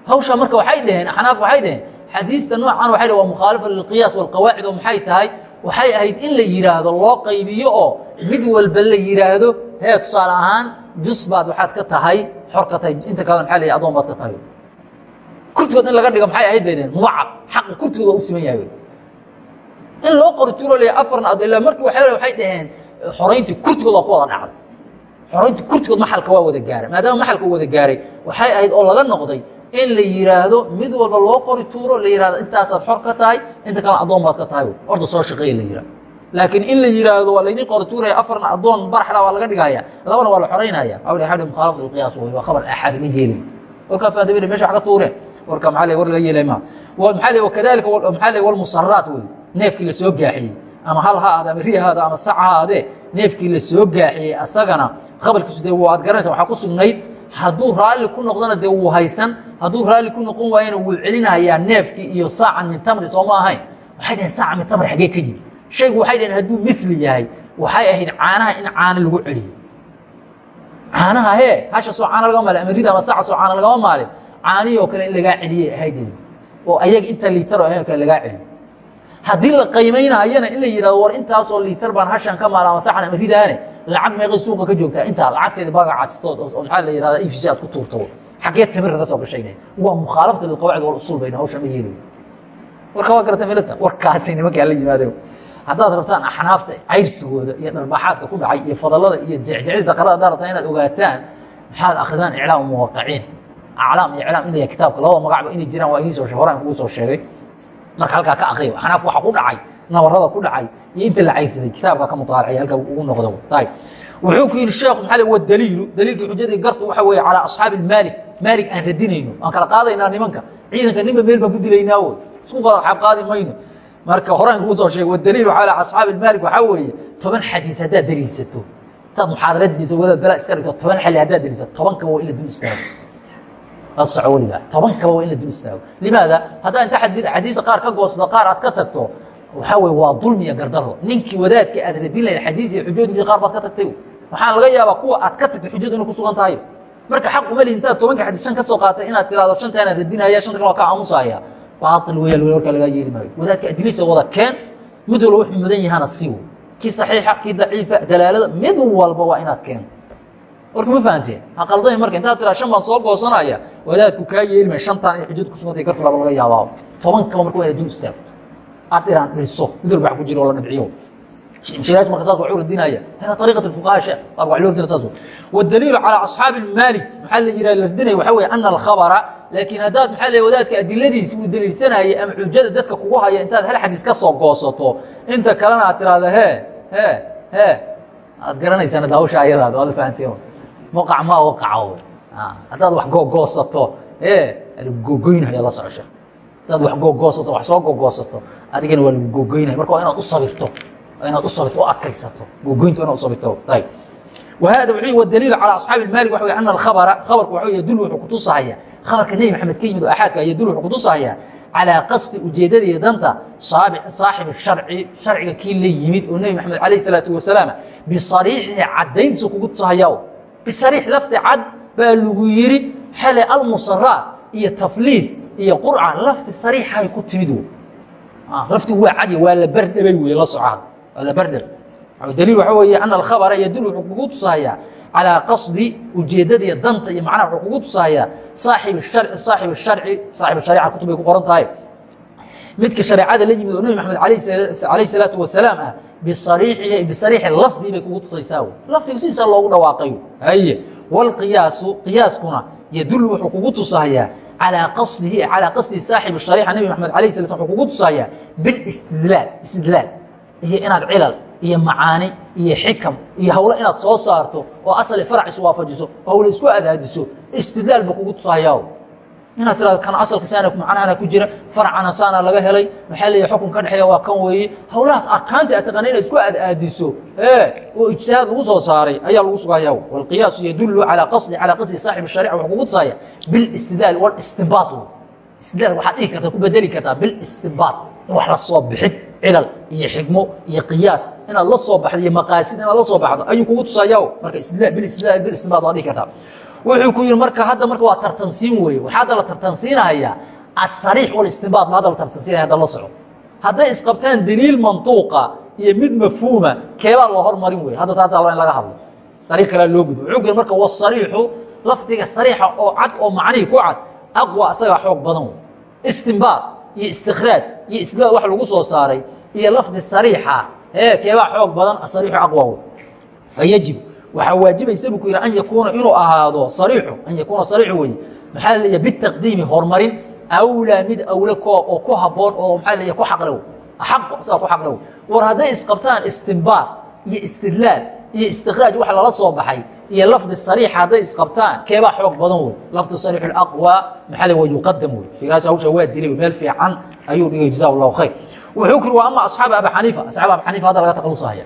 hawshaa marka waxay dhaheen axnaaf waxay dhaheen xadiista noocan waxay dhaheen waa mukhaalifa lilqiyaas walqawaacid oo maxay tahay? Waxay ahayd in la yidhaahdo loo qaybiyo oo mid walba la yidhaahdo hee tusaale ahaan jus baad waxaad ka tahay xor ka tahay inta kalena maxaa la adoon baad ka tahay. Kurtigood in laga dhigo maxay ahayd bay dhaheen mubacad xaqi kurtigooda u siman yahay in loo qori turo le afarna ad ilaa markii waxay waxay dhaheen xorayntii kurtigood waa ku wada dhacday. Xorayntii kurtigood maxalka waa wada gaaray maadaama maxalka wada gaaray waxay ahayd oo laga noqday in la yidhaahdo mid walba loo qori tuuro la yihahdo intaasaad xor ka tahay inta kalena addoon baad ka tahay orda soo shaqeeya la yihahdo laakiin in la yidhaahdo waa laydin qori tuuraya afarna addoon baraxda waa laga dhigaya labana waa la xoraynaya alqiyaas wey waa khabar axaadi ma jeelay warkaa faadabina meesha wax ka tuureen warka le war laga yeelay maa maxaa le wakadalika maxaa le walmusaraat wey. Neefkii la soo gaaxiyey. Ama hal ha ahaade ama ri ha ahaade ama sac ha ahaadee neefkii la soo gaaxiyey asagana khabarkiisu dee waad garanaysa. Waxaa ku sugnayd hadduu raalli ku noqdona dee wuu haysan. Hadduu raalli ku noqon waayana wuu celinayaa neefkii iyo saacan min tamri soo ma ahayn. Waxay dhaheen saacan min tamri xaggee ka yimi shaygu waxay dhaheen hadduu mili yahay. Waxay ahayd caanaha in caano lagu celiyo. Caanaha hee hasha soo caana lagama maalin ama rida ama saca soo caana lagama maalin caanihii oo kale in lagaa celiyay ahayd oo ayaga inta liitar oo ahayn kale lagaa celiyo. Haddii la qiimaynahayana in la yidhahdo war intaasoo liitar baan hashan ka maala ama saxan ama ridaane lacag meeqay suuqa ka joogtaa. Intaa lacagteeda bagacadstood oo maxaa la yihahda ifc aad ku tuurto. Xaggee timir kaga soo gashayne waa mukhaalafata lilqawaacid walusuul bayna hawsha ma yeelayo warka waa garata milata warkaasay nimankaa la yimaadeen haddaad rabtaan axnaafta cayrsigooda iyo dharbaxaadka ku dhacay iyo fadalada iyo jecjecida qarada haddaad rabtaan inaad ogaataan maxaad akridaan iclaam muwaqaciin. Aclaam iyo iclaam inaya kitaabka labada magacba inay jiraan waa idiin soo horaan kugu soo sheegay. Marka halkaa ka akriyo axnaaf waxa ku dhacay nabarada ku dhacay iyo inta la cayrsaday kitaabka ka mutaalacaya halkaa ugu noqdo. Wuxuu ku yidhi sheekhu maxaa le wa daliilu daliilkii xujadii gartu waxa weeye calaa asxaabi ilmaalik maalig aan radinayno. Aan kala qaadaynaa nimanka ciidanka ninba meel baan ku dilaynaa wey isku xab qaadi mayno marka horaan kuu soo sheegay wadaliilu calaa asxaabi maalig waxaa weeye toban xadiis haddaad daliilsato. Intaad muxaadaradiisa wadaad bala iska dhigto toban xali haddaad daliilsato. Tobankaba waa in la dul istaago. La soco weligaa tobankaba waa in la dul istaago. Limaada haddaa inta xadiista qaar ka goosdo qaar aad ka tagto waxaa weye waa dulmiya gardaro ninkii wadaadka aad radin lahayd xadiis iyo xujoodinki qaar baad ka tagtay. Waxaan laga yaabaa kuwa aad ka tagtay xujadu inay ku sugan tahay marka xaq uma lihi intaad tobanka xadiis shan ka soo qaatay inaad tirahdo shantaana radinaya shanta kale waa ka aamusaya baail weya warkaa lagaa yeeli maayo. Wadaadka adilisa wada keen mid walba wuxuu mudan yahana si wey kii saxiixa kii daciifa dalaalada mid walba waa inaad keento warka ma fahanteen? Ha qaldami marka intaad tiraa shan baan soo goosanaya wadaadku kaa yeeli maya shantaan ay xujadu ku sugantay gartu baaba laga yaabaa. Tobankaba marka waa inaad dul istaago aad dhiraan dhirso mid walba wax ku jiro oo la dhibciyo ibshiraaj marka saas wax u radinaya hada ariiqat fuqaha shee baab wa loo radina saas wadaliilu calaa ashaabi maalik maxaa la yihaha la radinaya waxaa weeye ana alkhabara laakiin haddaad maxaa le wadaadka adiladiis uu deliilsanayay ama xujada dadka kugu haya intaad hal xadiis ka soo goosato inta kalena aad tiraahda he he he aad garanaysaa ad hawsha ayadaada waad la fahanteen mawqac ma waqaco haddaad wax googoosato e gogoynaya la socosha haddaad wax googoosato wax soo googoosato adigana waa lagu gogoynaya marka waa inaad u sabirto inaad u sabirto o adkaysato gogoynta inaad u sabirto ayb whada w daliil calى aصxaabi maalik wa ana abra khabarku wa yadul wuxuu kutusahaya khabarka nebi maxamed ka yimid oo axaadka yadul wuxuu kutusahaya calىa qasdi ujeedadii danta saaxib sharci sharciga kii la yimid oo nebi maxamed alayh الsalaaةu wasalaam bisariixi cadayntiisa kugu tusahaya bisariix lafdi cad baa lagu yiri xale almusaraat iyo tafliis iyo qurca lafdi sariixay ku timid lafti waa cady waa la bardhabay wey la soco bardher daliil waxa weeye ana alkhabara yadulu wuxuu kugu tusahayaa calaa qasdi ujeeddada danta iyo macnaha wuxuu kugu tusahayaa saaxib sharci saaxib sharci saaxib sharica kutub bay ku qoran tahay. Midka shareecada la yimid oo nebi maxamed calayh salaatu wasalaam ah bisariixi bisariixi lafdii bay kugu tusaysaa lafdigu sidiisaa loogu dhawaaqayo haye walqiyaasu qiyaaskuna yadul wuxuu kugu tusahayaa calaa qasdihi calaa qasdihi saaxib shariixa nebi maxamed calayh salat wuxuu kugu tusahayaa bilistidlaal istidlaal iyo inaad cilal iyo macaani iyo xikam iyo hawlo inaad soo saarto oo asali farac iswaafajiso hawlo isku adaadiso istidlaal ba kugu tusahayaa inaad tirado kan asalka saana macnahana ku jira farcana saana laga helay maxaa leeyahay xukun ka dhexeeya waa kan weeye. Hawlahaas arkaanta aad taqaana inaad isku adaadiso ee oo ijtihaad lagu soo saaray ayaa lagu sugayaa walqiyaasu yadullu calaa qasdi calaa qasdi saaxib sharica wuxuu kugu tusaya bilistidlaal walistinbaat istidlaal waxaad dhihi kartaa ku bedeli kartaa bilistinbaat in wax la soo bixid cilal iyo xikmo iyo qiyaas. Inaad la soo baxdo iyo maqaasid inaad la soo baxdo ayuu kugu tusayaa marka istidlaal bilistidlaal bilistinbaat waad dhihi kartaa. Wuxuu ku yihi marka hadda marka waa tartansiin weeye. Waxaa hadda la tartansiinahayaa asariix walistinbaat ma hadda la tartansiinaya hadda la soco hadday isqabtaan daliil mantuuqa iyo mid mafhuuma keebaa loo hormarin weye hadda taasaa laba in laga hadlo. Dariiq kalea loo gudbo. Wuxuu ku yihi marka wasariixu lafdiga sariixa oo cad oo macnihii ku cad aqwa isagaa xoog badan wey istinbaat iyo istikhraaj iyo islaad wax lagu soo saaray iyo lafdi sariixa. Ee keebaa xoog badan? Asariixu aqwa fayajib. Waxaa waajibaysa bu ku yidhi an yakuuna inuu ahaado sariixu an yakuuna sariixu weye maxaa leeyahay? Bitaqdiimi horumarin awlaa mid awle ko oo ku habboon oo maxaa leeyahay? Ku xaqlow xaqo saa ku xaqlow war hadday isqabtaan istinbaat iyo istidlaal iyo istikhraaj wax lala soo baxay iyo lafdi sariixa hadday isqabtaan keebaa xoog badan wey lafdu sariixu aqwa maxaa la waa yuqadam wey shiraas hawsha waa dilay meel fiican ayuu dhigay jazaa allahu khayr. Wuxuu ku yiri waa ama asxaaba abi xaniifa? Asxaaba abi xaniifa hadda laga taqalusahaya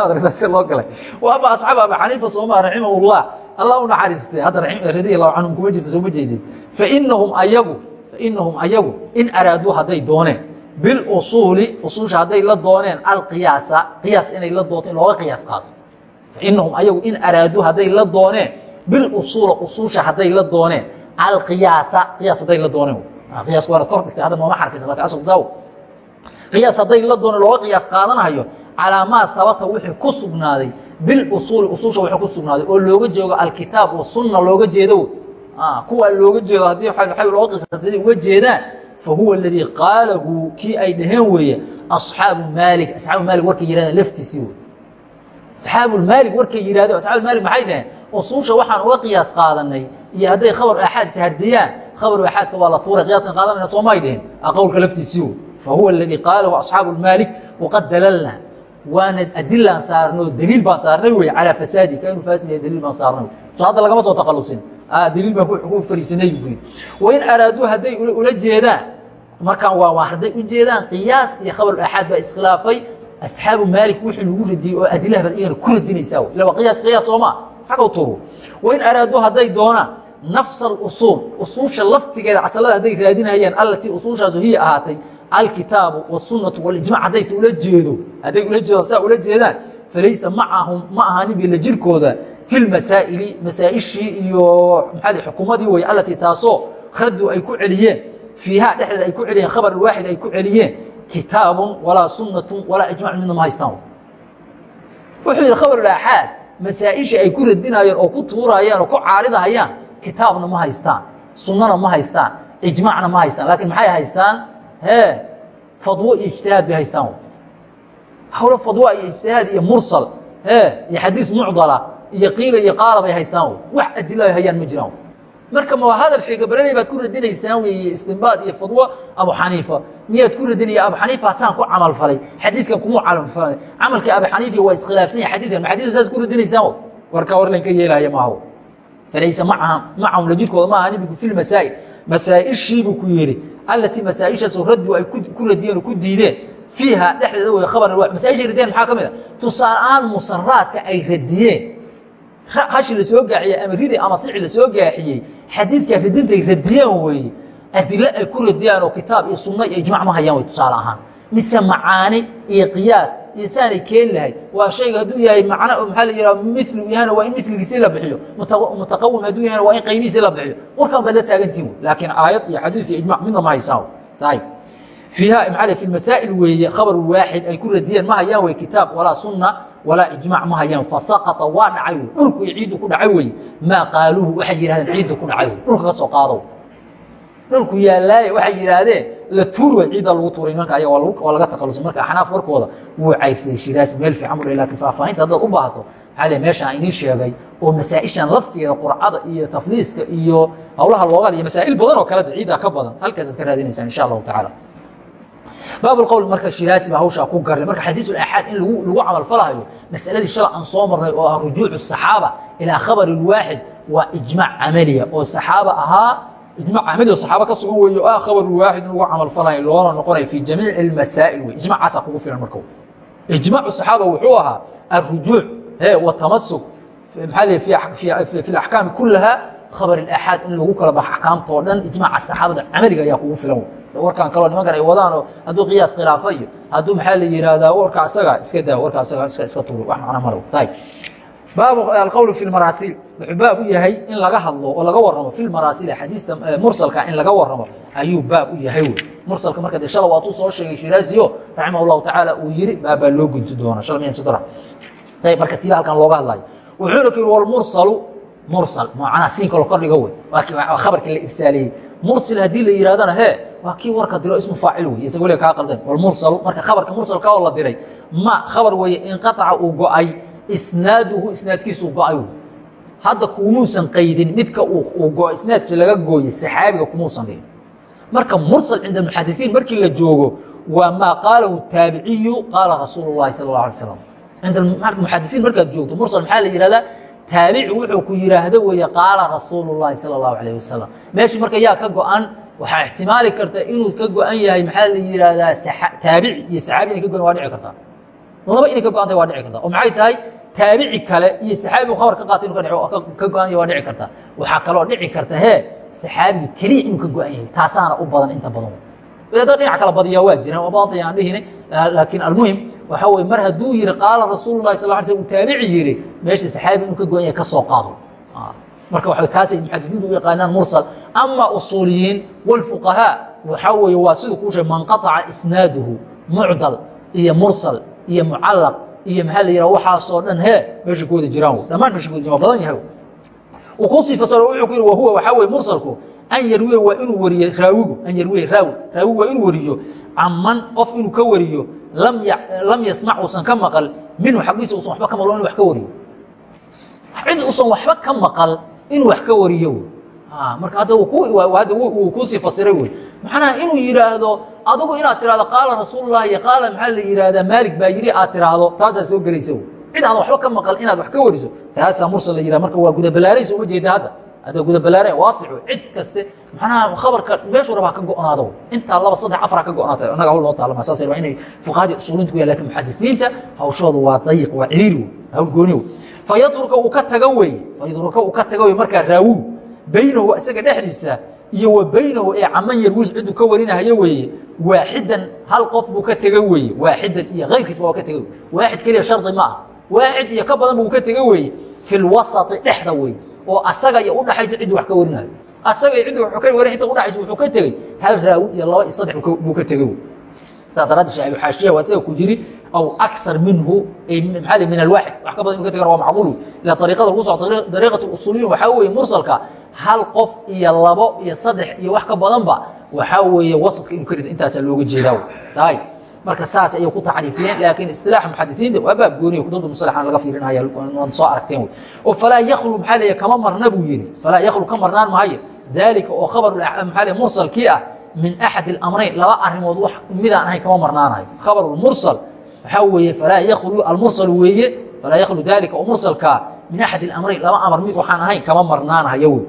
loo galay. Ama asxaab abi xaniifa sooma raximah اllah allah u naxariistay hadda radi allahu canhum kuma jirta sooma jeedin. Fainahum ayagu fainahum ayagu in araaduu hadday dooneen bilusuuli usuusha hadday la dooneen alqiyaasa qiyaas inay la doonto in looga qiyaas qaato fainahum ayagu in araaduu hadday la dooneen bilusuula usuusha hadday la dooneen alqiyaasa qiyaas hadday la dooneen qiyaaska waanad kor dhigtay hadda nooma xarkaysa laakiin asal qiyaas hadday la dooneen looga qiyaas qaadanahayo calaa maa sabata wixii ku sugnaaday bilusuuli usuusha wixii ku sugnaaday oo looga jeedo alkitaab wasunna looga jeedo kuwaa looga jeedo haddii looga qiyaas hadday uga jeedaan fahuwa aladii qaalahu kii ay dhaheen weeye asxaabu maalik asxaabu maalik warkay yihahdeen laftiisii wey asxaabu maalik warkay yihahdeen asxaabu maalik maxay dhaheen? Usuusha waxaan uga qiyaas qaadanay iyo hadday khabar aaxaad ishardiyaan khabar aaxaadka waa la tuuray qiyaaskan qaadanayna soomay dheheen qowlka laftiisii wey fahuwa aladii qaalahu asxaabu maalik waqad dalalna. Waana adilaan saarnay oo daliil baan saarnay wey calaa fasaadi ka inuu faasid yahay daliil baan saarnay so hadda lagama soo taqalusin daliil baan ku fariisanay buu yidhi wain araaduu hadday ula jeedaan markaan waa hadday u jeedaan qiyaas iyo khabar aaxaad baa iskhilaafay asxaabu maalik wixii lagu radiyey oo adilaha baad iyagana ku radinaysaa ila waa qiyaas qiyaas sooma xagow turu wain araaduu hadday doonaan nafsa alusuul usuusha laftigeeda casalada hadday raadinayaan allatii usuushaasu hiya ahaatay alkitaabu wاsunatu walijmac hadday ula jeedo hadday ula jeedaan saa ula jeedaan falaysa macahum ma ahanin bila jirkooda fi lmasaa'ili masaa'ishii iyo maxaa xukumadii wey allatii taasoo raddu ay ku celiyeen fiiha dhexdeeda ay ku celiyeen khabar waaxid ay ku celiyeen kitaabun walaa sunnatun walaa ijmac midna ma haystaan. Wuxuu yidhi khabar aaxaad masaa'ishii ay ku radinayaan oo ku tuurayaan oo ku caaridahayaan kitaabna ma haystaan sunnana ma haystaan ijmacna ma haystaan. Laakiin maxay haystaan? Hee fadwo iyo ijtihaad bay haystaan. Hawlo fadwa iyo ijtihaad iyo mursal hee iyo xadiis mucdala iyo qiila iyo qaala bay haystaan. Wax adilo ay hayaan ma jiraan marka ma hadal sheega baraley baad ku radinaysaan weeye istinbaad iyo fadwo abu xaniifa miyaad ku radinaya abu xaniifa saan ku camal falay. Xadiiskan kuma camal falay. Camalka abu xaniifa waa iskhilaafsan yahay xadiiskan ma xadiiska saas ku radinaysaan warka war laynka yeelaya maaho falaysa macahum macahum la jirkooda ma aha nebigu fi lmasaa'il masaa'ishiibuu ku yidhi allatii masaa'ishaasoo raddu ay ku radiyeen oo ku diideen fiiha dhexdeeda wey khabar alwa masaishay radiyeen maxaa ka mid a? Tusaale ahaan musaraadka ay radiyeen hashi la soo gaaxiyey ama ridi ama sici la soo gaaxiyey xadiiskaa radintay radiyeen weeye adilo ay ku radiyaan oo kitaab iyo sunno iyo ijmac ma hayaan wey tusaale ahaan. Mise macaani iyo qiyaas iyo saanay keeni lahayd waa shayga hadduu yahay macno maxaa la yidhaha milu yahana waa in miligiisi la bixiyo mutaqawim hadduu yahana waa in qaymihiisi la bixiyo. Warkaan baad la taagantiin wey laakiin aayad iyo xadiis iyo ijmac midna ma haysaan ayib fiiha maxaa fi masaa'il weeye khabar waaxid ay ku radiyeen ma hayaan wey kitaab walaa sunna walaa ijmac ma hayaan fasaqata waa dhacay wey dhulku iyo ciiddu ku dhacay weye maa qaaluuhu waxay yidhahdeen ciidda ku dhacay wey dhulka ka soo qaado. Dhulku yaallaaye waxay yidhaahdeen la tuur way ciidda lagu tuuray nimanka ayaga waa laga taqalusay marka xanaaf warkooda wuu cayrsaday shiraas meel fiican u laakiin faahfaahinta haddaad u baahato maxaa le meeshaan idiin sheegay oo masaa'ishan laftigeeda qurcada iyo tafliiska iyo howlaha loogada iyo masaa'il badan oo kale ciiddaa ka badan. Halkaasaad ka raadinaysaan insha allahu tacaala baabul marka shiraasi ba hawshaa ku garle marka xadiisulaaxaad in lagu camalfalahayo masaladii shala aan soo marnay oo ah rujuucu saxaaba ilaa khabarin waaxid waa ijmaac camaliya oo saxaaba ahaa ijmac camaliya oo saxaaba ka sugan weeye ah khabarun waaxid in lagu camalfalayo loona noqonayo fii jamiici almasaa'il wey ijmacaasaa kugu filan marka. Ijmaacu saxaaba wuxuu ahaa alrujuuc e watamasuk maxaa le fi alaxkaam kulaha khabar اaaxaad in lagu kala baxo axkaamta oo dhan ijmaca saxaabada camaliga ayaa kugu filan. Warkaan kaloo nimankan ay wadaanoo hadduu qiyaas khilaafa iyo hadduu maxaa la yihahdaa warka asaga iska daa warka asaga iska tuuri wax macna maro ayib baabu alqowlu fi lmaraasil wuxuu baab u yahay in laga hadlo oo laga warramo fi lmaraasil xadiista mursalka in laga warramo. Ayuu baab u yahay wey. Mursalka marka dee shala waatuu soo sheegay shiraasiyo raximah llahu tacaala uu yiri baabbaa loo gunti doona shala miyam sidra ayib marka tiba halkan looga hadlayo wuxuuna ku yiri walmursalu mursal macnaa siinka lo wey waa khabarkii la irsaaliyey. Mursil haddii la yihahdana he waa kii warka diro ismu faacil wey isaga weliga kaa qaldan. Walmursalu marka khabarka mursalka oo la diray ma khabar weeye inqataca uu go'ay isnaaduhu isnaadkiisu go'ay. Wey hadda kumuusan qaydin midka uu isnaadkiisa laga gooyey saxaabiga kumuusan dhihin. Marka mursal cinda muxadisiin markii la joogo waa maa qaalahu taabiciyu qaala rasuulu llahi sala اllah alay slam cinda muxadisiin markaad joogto mursal maxaa la yihahdaa taabici wuxuu ku yidhaahdo weeye qaala rasuulu llahi sala اllahu alayh wasalam meeshii marka yaa ka go-an waxaa ixtimaali karta inuu ka go-an yahay maxaa la yihahdaa taabici iyo saxaabi inay ka goan waa dhici kartaa. Laba inay ka go-antay waa dhici karta oo maxay tahay? Taabici kale iyo saxaabigu khabar ka qaata inu ka go-an yahay waa dhici karta waxaa kaloo dhici karta hee saxaabigi keliya inuu ka go-an yahay taasaana u badan inta badan wadaadda dhinac kala badiyaa waa jiraan waa aan dhihine laakiin almuhim waxaa weye mar hadduu yihi qaala rasuulu lahi sal slm uu taabici yihi meesha saxaabi inuu ka yahay ka soo qaado. Marka waa kaasay muxadisiintu u yaqaanaan mursal ama usuuliyiin wاlfuqahaa waxaa weeye waa siduu kuu sheeg man isnaaduhu mucdal iyo mursal iyo mucalaq iyo maxaa la yihah waxaasoo dhan hee meesha ku jiraan dhammaan meesha ku waa badan yahay uu fasaro wuxuu ku yihi wahuwa waxaa weye mursalku an yarwiye waa inuu wariyo raawigu. An yarwiye raawi. Raawigu waa inuu wariyo caman qof inuu ka wariyo lam yasmac uusan ka maqal minhu xaggiisa usan waba ka maqlo inu wax ka wariyo. Cid usan waxba ka maqal inuu wax ka wariyo marka hadda hadda wuu kuusii fasiray wey. Macnaha inuu yidhaahdo adigu inaad tirahdo qaala rasuululah iyo qaala maxaa la yihahdaa maalig baa yidhi aad tiraahdo. Taasaa soo gelaysa wey. Cid aadan waxba ka maqal inaad wax ka wariso taasaa mursal la yihah marka waa gudaballaaraysa uma jeeda hadda hadda guda balaaraya waasicu cid kaste macnaha khabarka meeshuu rabaa ka go'naado intaa laba saddex afara ka go'naatay annaga hawl noo taalama saas waa inay fuqahadii usuulinta ku yahay laakiin muxadisiinta hawshoodu waa dayiq waa ciriiri wey hawl gooni wey fayatruka uu ka tago weeye fayatruka uu ka tago wey markaa raawigu baynahu isaga dhexdiisa iyo wa baynahu ee caman yarwiis cidduu ka warinahayo weeye waaxidan hal qof buu ka tego weeye waaxidan iyo kayrkiisba waa ka tego waaxid keliya shardi ma ah waaxid iyo ka badan buu ka tego weeye fi lwasati dhexda weeye oo asaga iyo udhaxaysa ciddii wax ka warinayo. Asaga iyo ciddii wa ka warin inta udhaxaysa wuxuu ka tegey hal raawi iyo laba iyo saddex buu ka tegey saa daraaddi shaabi xaashiya waa isaga ku jiri aw akar minhu maxaa min alwaaxid. Wax ka badan inu ka tegana waa macquul. Ila ariiqada lagu soco dariiqat usuuliyin waxaa weeye mursalka hal qof iyo labo iyo saddex iyo wax ka badanba waxaa weeye wasadka inuu ka rida intaasaa looga jeedaa. Tahay marka saas ayay ku tacriifiyeen laakiin isilaaxa muxadisiinta waa baab gooniya kutubta musalaxan laga fiirinaya waad soo aragteen oo falaa yakhlu maxaa leeya kama marna buu yidhi. Falaa yakhlu ka marnaan maayo. Daalika oo khabar maxaa leeya mursalkii ah min axad اlamrayn laba arimood wax midaan ahayn kama marnaanayo. Khabar mursal waxaa weeye falaa yakhlu almursal weeye falaa yakhlu daalika oo mursalkaa min axad اlamrayn laba amar mid waxaan ahayn kama marnaanayo wey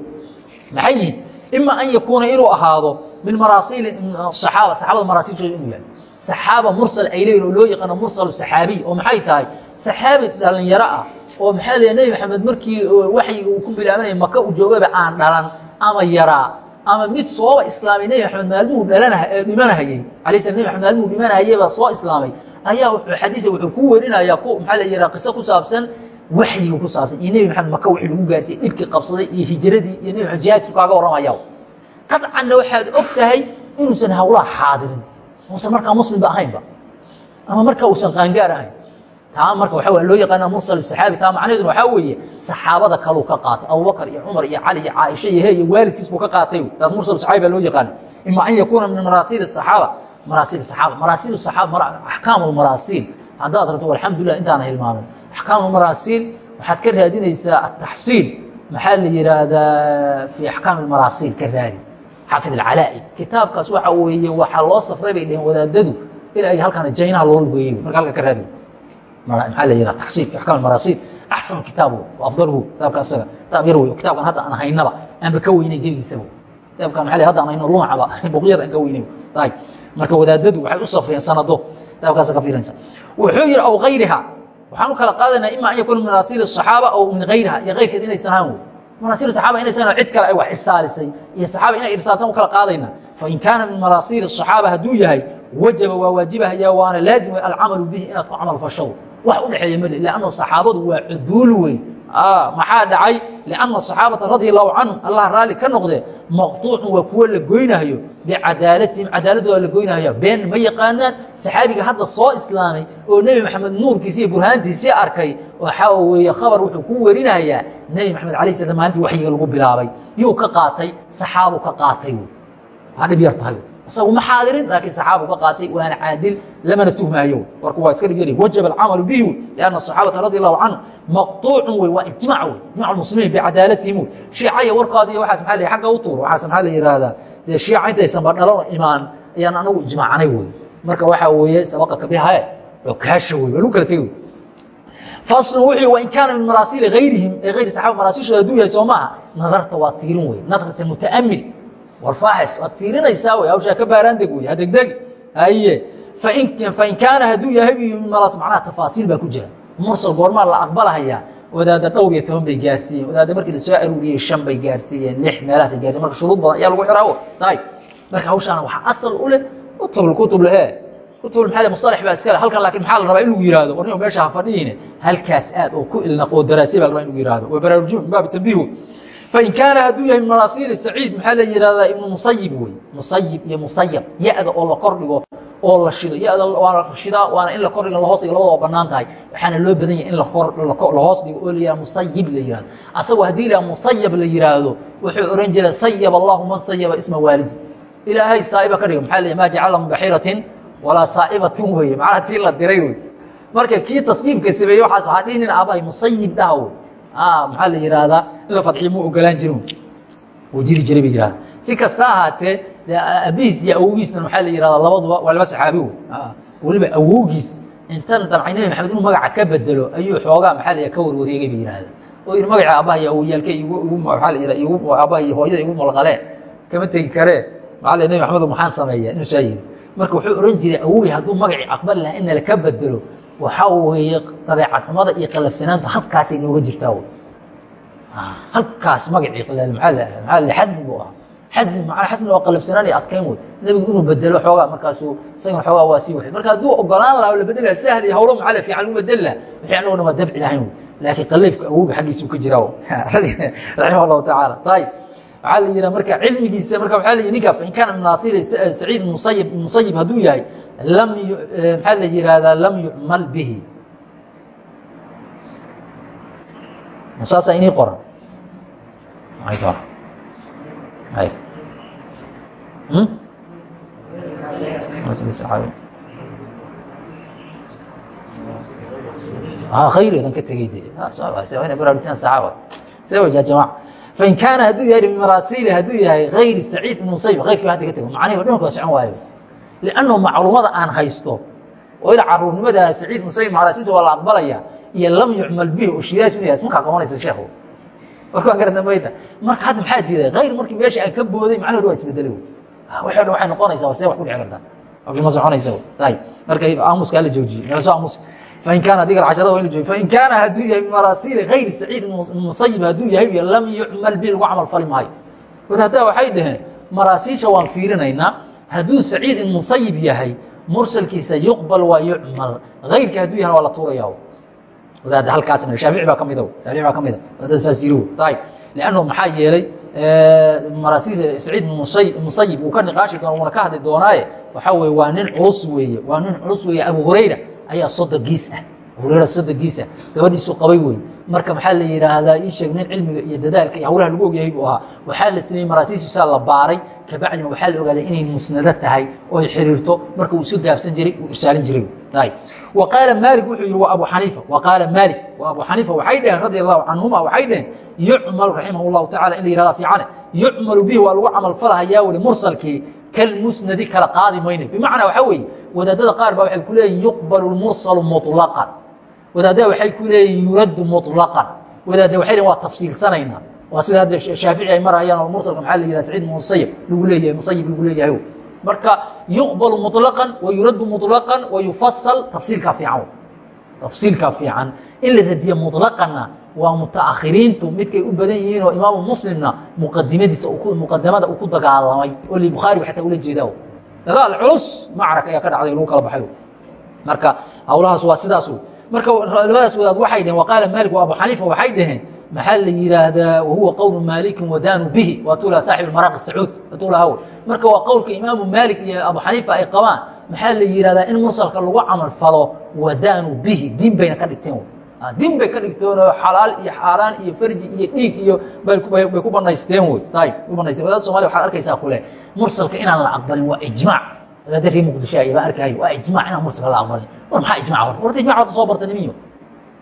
maxay yihiin? Ima an yakuuna inuu ahaado min maraasiili saxaaba saxaabada maraasiilshooda inuu yahay saxaaba mursal ay leeyihiin oo loo yaqaano mursalu saxaabiy oo maxay tahay? Saxaabi dhalinyaro ah oo maxaa leeya nebi maxamed markii waxyiga uu ku bilaabanaya maka uu joogaba aan dhalan ama yaraa ama mid sooba islaamay nebi maxamed maalmuhu dhalanaha ee dhimanahayey alay slam nebi maxamed maalmuhu dhimanahayebaa soo islaamay. Ayaa wuxuu xadiisa wuxuu ku werinayaa ku maxaa la yihaha qiso ku saabsan waxyiga ku saabsan. Iyo nebi maxamed maka wixii lagu gaarsiiyey dhibkii qabsaday iyo hijradii iyo nebi maxamed jihaadkiisu kaaga warramaya qadcanna waxaad og tahay inuusan hawlaha xaadirin uusan markaa muslimba ahaynba ama markaa uusan qaangaar ahayn. Taa marka waa loo yaqaana mursal saxaabi taa macnaheeduna waxaa weeye saxaabada kaluu ka qaatay. Abubakar iyo cumar iyo cali iyo caaisha iyo he iyo waalidkiis buu ka qaatay. Taas mursal saxaabi baa loo yaqaana ima an yakuuna min maraasiil saxaaba maraasiil saxaaba maraasiil saxaaba axkaamu lmaraasiil haddaad rabto alxamdulilah intaana hilmaamin axkaamu lmaraasiil waxaad ka raadinaysaa ataxsiil maxaa la yidhaahdaa fi axkaami lmaraasiil ka raadi xaafid acalaa'i kitaabkaas waxa weeye waxaa loo safray bay dheheen wadaadadu in ay jaynaha loo lugeeyey marka halka ka raadi maxaa la yidhaha taxsiib axkaam almarasiid axsan kitaabu wa afdaluhu kitaabka kitaab yar wey kitaabkan hadda aan haynaba aanba ka weynayn gebigiisaba kitaabkan maxaa la hadda aan hayno luuncaba buqyad aan ka weynay ayib marka wadaadadu waxay u safreen sanado kitaabkaas ka fiirinaysa wuxuu yidhi aw gayriha waxaan u kala qaadanaynaa ima an yakuuna min maraasiil asaxaaba aw min gayriha iyo gayrkeed inaysan ahaan wey manaasir saxaaba in isagana cid kale ay wax irsaalisay iyo saxaaba inay irsaalsan u kala qaadayna. Fain kaana min manaasiir saxaaba hadduu yahay wajaba waa waajibahayaa waana laazim alcamalu bihi inaad ku camal fasho. Wax u dhexeeya male lanno saxaabadu waa cuduul wey maxaa dhacay? Lianna saxaabata radia allahu canhum allah raalli ka noqde maqtuucun waa kuwo la goynahayo bicadaalatihim cadaaladooda la goynahaya been ma yaqaanaan saxaabiga hadda soo islaamay oo nebi maxamed nuurkiisi burhaantiisii arkay waxaa weeye khabar wuxuu ku werinayaa nebi maxamed alay slam maalintii waxyiga lagu bilaabay. Yuu ka qaatay saxaabu ka qaatay. Waa yar tahay isagu ma xaadirin laakiin saxaabu ka qaatay waana caadil lamana tuhmaayo. Warku waa iska dhib yari wajaba alcamalu bihi wey lianna saxaabata radi allahu canhu maqtuucun wey waa ijmac wey ijmac almuslimiin bicadaalatihim wey shiicaya warkaada iyo waxaas maxaa la xagga u tuur waxaas maxaa la yidhaahdaa? Dee shiica intaysanba dhalano imaan ayaan anagu ijmaacnay wey marka waxaa weeye sabaqaka bihae cukaasha wey waa lagu kala tegi wey faslu wuxuu wain kaana min maraasiili gayrihim ee gayri saxaaba maraasiishooda hadduu yahay soo maaha nadarta waad fiirin wey nadrata mutaamil warfaaxis waad fiirinaysaa wey hawshaa ka baaraandeg wey hadegdegi haye fain kaana hadduu yahay maraas macnaha tafaasiil baa ku jira. Mursal goormaa la aqbalahayaa wadaada dhowr iyo toban bay gaarsiiyeen wadaada markii la soo aruuriyey shan bay gaarsiiyeen lix meelahaasay gaarsiyen marka shuruud badan ayaa lagu xiraawo. Tahay marka hawshaana waxaa asal u leh kutub kutub lehe kutub maxaa musalax baa iskale halkan laakiin maxaa la rabaa in lagu yihahdo warnimo meesha ha fadhiyine halkaas aad oo ku ilnaq oo daraasay baa la rabaa in lagu yihahdo waa baraarujuun min baabi tambiihu fain kaana hadduu yahay maraasiili saciid maxaa la yihahdaa ibnu musayib wey musayib iyo musayab ya-da oo la kordhigo oo la shido ya-da waana shidaa waana in la kordhigo lahoos dhigo labada waa bannaan tahay waxaana loo badan yahay in lahoos dhigo oo la yihah musayib la yihahdo asagoo haddii la musayab la yihaahdo wuxuu ohan jira sayab allahu man sayaba isma waalidi ilaahay saaiba ka dhiga maxaa la maa jacala min baxiiratin walaa saa'ibatin weye macnaha tii la diray wey marka kii tasyiibka sameeyey waxaas waxaa dhihi nin aabahay musayib dhaha wey maxaa la yihahdaa in la fadxiyo mu ogolaan jirin. Uu jiri jiray bay yihahda si kasta ahaatee de abihiis iyo awowgiisna maxaa la yihahdaa labaduba waa laba saxaabi wey weliba awowgiis intan damcay nabi maxamed inuu magaca ka bedelo ayuu xoogaa maxaa la ka warwareegay bay yihahda oo yidhi magaca aabbaha iyo igu maxaa la igu aabbaha iyo hooyada igu malqaleen kama tegi karee. Maxaa la nabi maxamedo maxaan sameeyaa inuu saa yidhi marka wuxuu ohan jiray awowey hadduu magacii aqbali lahaa in nala ka bedelo waxaa weeye dabeecad xumada iyo qalafsanaanta halkaasay nooga jirtaa halkaas magacii xasn buu ahaa? Xasn macnaa xasn waa qalafsanaan iyo adkayn wey nebigu inuu bedelo xoogaa markaasuu isagana xoogaa waa sii waxay. Marka hadduu ogolaan lahaa oo la bedeli laha sahl iyo hawlo maxaa la fiican lagu bedeli laha wixii annaguna waa dabci lahayn wey laakiin qaleefka awowga xaggiisuu ka jiraa raximah allahu tacaala. Ayib waxaa la yihaa marka cilmigiisa marka waxaa la yihi ninka fain kaana min naasiri saciid musayib musayib hadduu yahay maxaa la yihahdaa lam yucmal bihi. Saasaa inii qoran? Ka tegey de fain kaana hadduu yahay min maraasiili hadduu yahay hayri saciid ibn musayib hayrkii hadda ka tego macnihi dhanka socon waayo liannahu macluumada aan haysto oo ila caruurnimada saciid musayib maraasiilsa waa la aqbalaya iyo lam yucmal bihi oo shiiraas min markaa qabanaysa sheekhu warkaan garana mayda marka hadda maxaa diiday hayr markii meesha aan ka booday macnaheedu waa isbedelay waxay dhan waxay noqonaysaa see wax ku dhici kartaa ma soconaysa ayib marka aamuska hala joojiyo meelso aamus fain kaana adiga casharada waa in la joojiyo fain kaana hadduu yahay maraasiili hayri saciid musayib hadduu yahay lam yucmal bihi lagu camal fali maayo wadaaddaa waxay dhaheen maraasiisha waan fiirinaynaa hadduu saciid in musayib yahay mursalkiisa yuqbal waa yucmal. Hayrka hadduu yahana waa la tuuraya wadaad halkaas shaafici baa ka mida shaafici baa ka mida wadaad saas yiri ayib liannahu maxaa yeelay maraasiisa saciid musayib uu ka niqaashi doona wuuna ka hadli doonaaye. Waxaa weye waa nin culus weeye. Waa nin culus weeye. Abu hurayra ayaa sodogiis ah sodogiis ah gabadhiisu qabay wey marka maxaa la yidhaahdaa ii sheeg nin cilmiga iyo dadaalka iyo hawlaha lagu ogyahay buu ahaa. Waxaa la sameeyey maraasiishiisaa la baaray. Kabacdina waxaa la ogaaday inay musnado tahay oo xiriirto. Marka uu iska gaabsan jiray uu irsaalin jiray. Wa qaala maalik wuxuu yihi wa abu xaniifa wa maalik wa abu xaniifa waxay dhaheen radi allahu canhuma waxay dhaheen yucmal raximah llahu tacala in la yihahda fiicane yucmalu bihi waa lagu camal falahayaa weli mursalkii kalmusnadi kala qaadi mayna bimacnaa waxaa weeye wadaadada qaar baa waxay ku leeyihiin yuqbalu lmursalu muطlaqan wadaadada waxay ku leeyihin yuraddu muطlaqan wadaadda waxay dhaheen waa tafsiilsanaynaa waa sida hadda shaafici ay marayaan oo mursalka maxaa la yihah saciid musayib lagu leeyahay musayib lagu leeyahay marka yuqbalu muطlaqan wa yuraddu muطlaqan wa yufasal tafsiilkaa fiican tafsiilkaa fiican in la radiyo muطlaqanna waa mutaakhiriintu midkay u badan yihiin oo imaamu muslimna muqadimadiisa muqadamada uu ku dagaalamay oo li bukhaariba xataa ula jeedaa dagaal culus macrak ayaa ka dhacday lagu kala baxay marka hawlahaas waa sidaas wey marka labadaas wadaad waxay dhaheen waqaala maalik wa abu xaniifa waxay dhaheen maxaa la yihaahdaa wahuwa qowlu maalikin wadaanu bihi waa tuula saaxib maraaq sacuud tuula hawl marka waa qowlka imaamu maalik iyo abu xaniifa ay qabaan maxaa la yihahdaa in mursalka lagu camal falo wadaanu bihi diin bayna ka dhigteen din bay ka dhigteen oo xalaal iyo xaaraan iyo farji iyo dhiig iyo bay ku banaysteen wey. Ayib ku banaysteen wadaad somaliya waxaad arkaysaa kule mursalka inaan la aqbalin waa ijmaac wadaadda reer muqdisho ay baa arkayo waa ijmaac inaan mursalka la aqbalin war maxaa ijmac horta horta ijmac horta soo barta nimiyo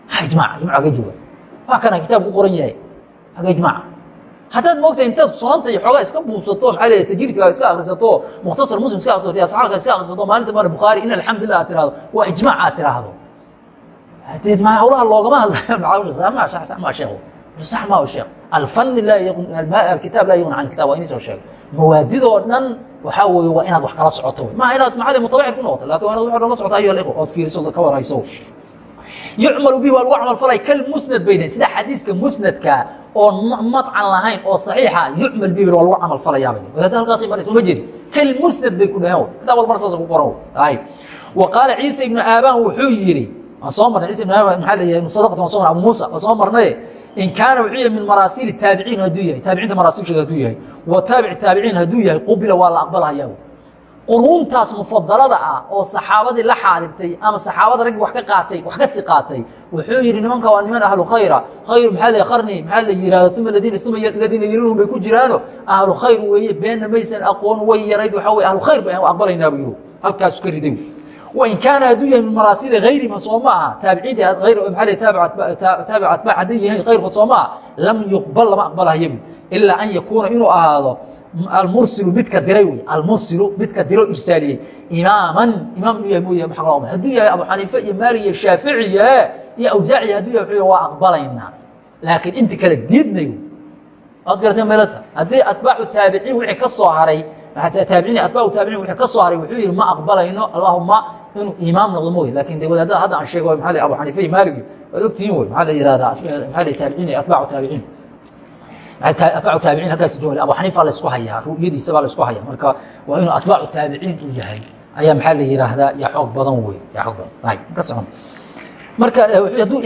maxaa ijmac ijmac ka jooga waa kana kitaab ku qoran yahay xagga ijmac haddaad moogtahay intaad sunanta iyo xoogaa iska buubsato maxaa leeyahay tajriidka iska akhrisato mukhtasar muslim iska akhrisato asxaalka iska akhrisato maalinta mara bukhaari in alxamdulillah aad tiraahdo waa ijmaac aad tiraahdo hadeed ma hawlaha loogama hadlayo macawsha sax ma sax ma sheekhu sax ma sheekh alfanni laa yaqun can kitab waa inii soo sheegay mawaadidoo dhan waxaa weeye waa inaad wax kala socoto maaha inaad macalin mutawacid ku noqoto laakiin waa inaad wax dhan la socoto ayuha alikhwa ood fiiriso ka warhayso yucmalu bihi waa lagu camal falay kalmusnad bay dhahen sida xadiiska musnadka oo madcan lahayn oo saxiixa yucmal bihi waa lagu camal falayaa bay wadaadda halkaasay maray soo ma jeri kalmusnad bay ku dhaheen kitaab walbana saasa ku qoran ay wa qaala ciisa ibnu aabaan wuxuu yidhi waan soo marnay ciisa ibnu aabaan maxaa la yihi sadaqata waan soo marnay abu muusa waan soo marnay in kaana yahay min maraasiili taabiciin hadduu yahay taabiciinta maraasiilshooda hadduu yahay wa taabic taabiciin hadduu yahay qubila waa la aqbalhayaa quruuntaas mufadalada ah oo saxaabadii la xaadirtay ama saxaabada raggii wax ka qaatay wax ka sii qaatay wuxuu yidhi nimanka waa niman ahlu khayra khayr maxaa la qarni maxaa la yihahdo uma ladiina uma ladiina yalinuhum bay ku jiraano ahlu khayr weeye beenna maysan aqoon way yarayd waxaa weye ahlu khayr bay aqbalaynaa buu yidhi halkaasu ka riday wain kaana hadduu yahay min maraasili hayrihim soo ma aha taabiciinta ayr maxaa taabic atbaac hadday yihiin kayrkood soo ma aha lam yuqbal lama aqbalahayabu ilaa an yakuuna inuu ahaado almursilu midka diray wey almursilu midka diro irsaaliyey imaaman imaam inuu yahay mooya maa hadduu yahay abu xaniife iyo maali iyo shaafici yahe iyo awsaaci hadduu yahay waa aqbalaynaa laakiin inti kale diidnay waad garatee meelata haddii atbaacu taabiciin wixii ka soo haray taabiciin atbaacu taabiciin wixii ka soo haray wuxuu yidhi ma aqbalayno allahuma inuu imaam noqdo mooy laakiin de wadaadada hadda aan sheego maa abu xaniifa maaligi waad ogtihiin wey maxaa la yihahdaa maxaa la taabiciin atbaacu taabiciin atbaacu taabiciin halkaas jumla abu xaniifa laysku hayaa ru'yadiisa baa laysku hayaa marka waa inuu atbaacu taabiciin uu yahay ayaa maxaa la yidhaahdaa ya xoog badan wey ya xoog badan ayb ka socon marka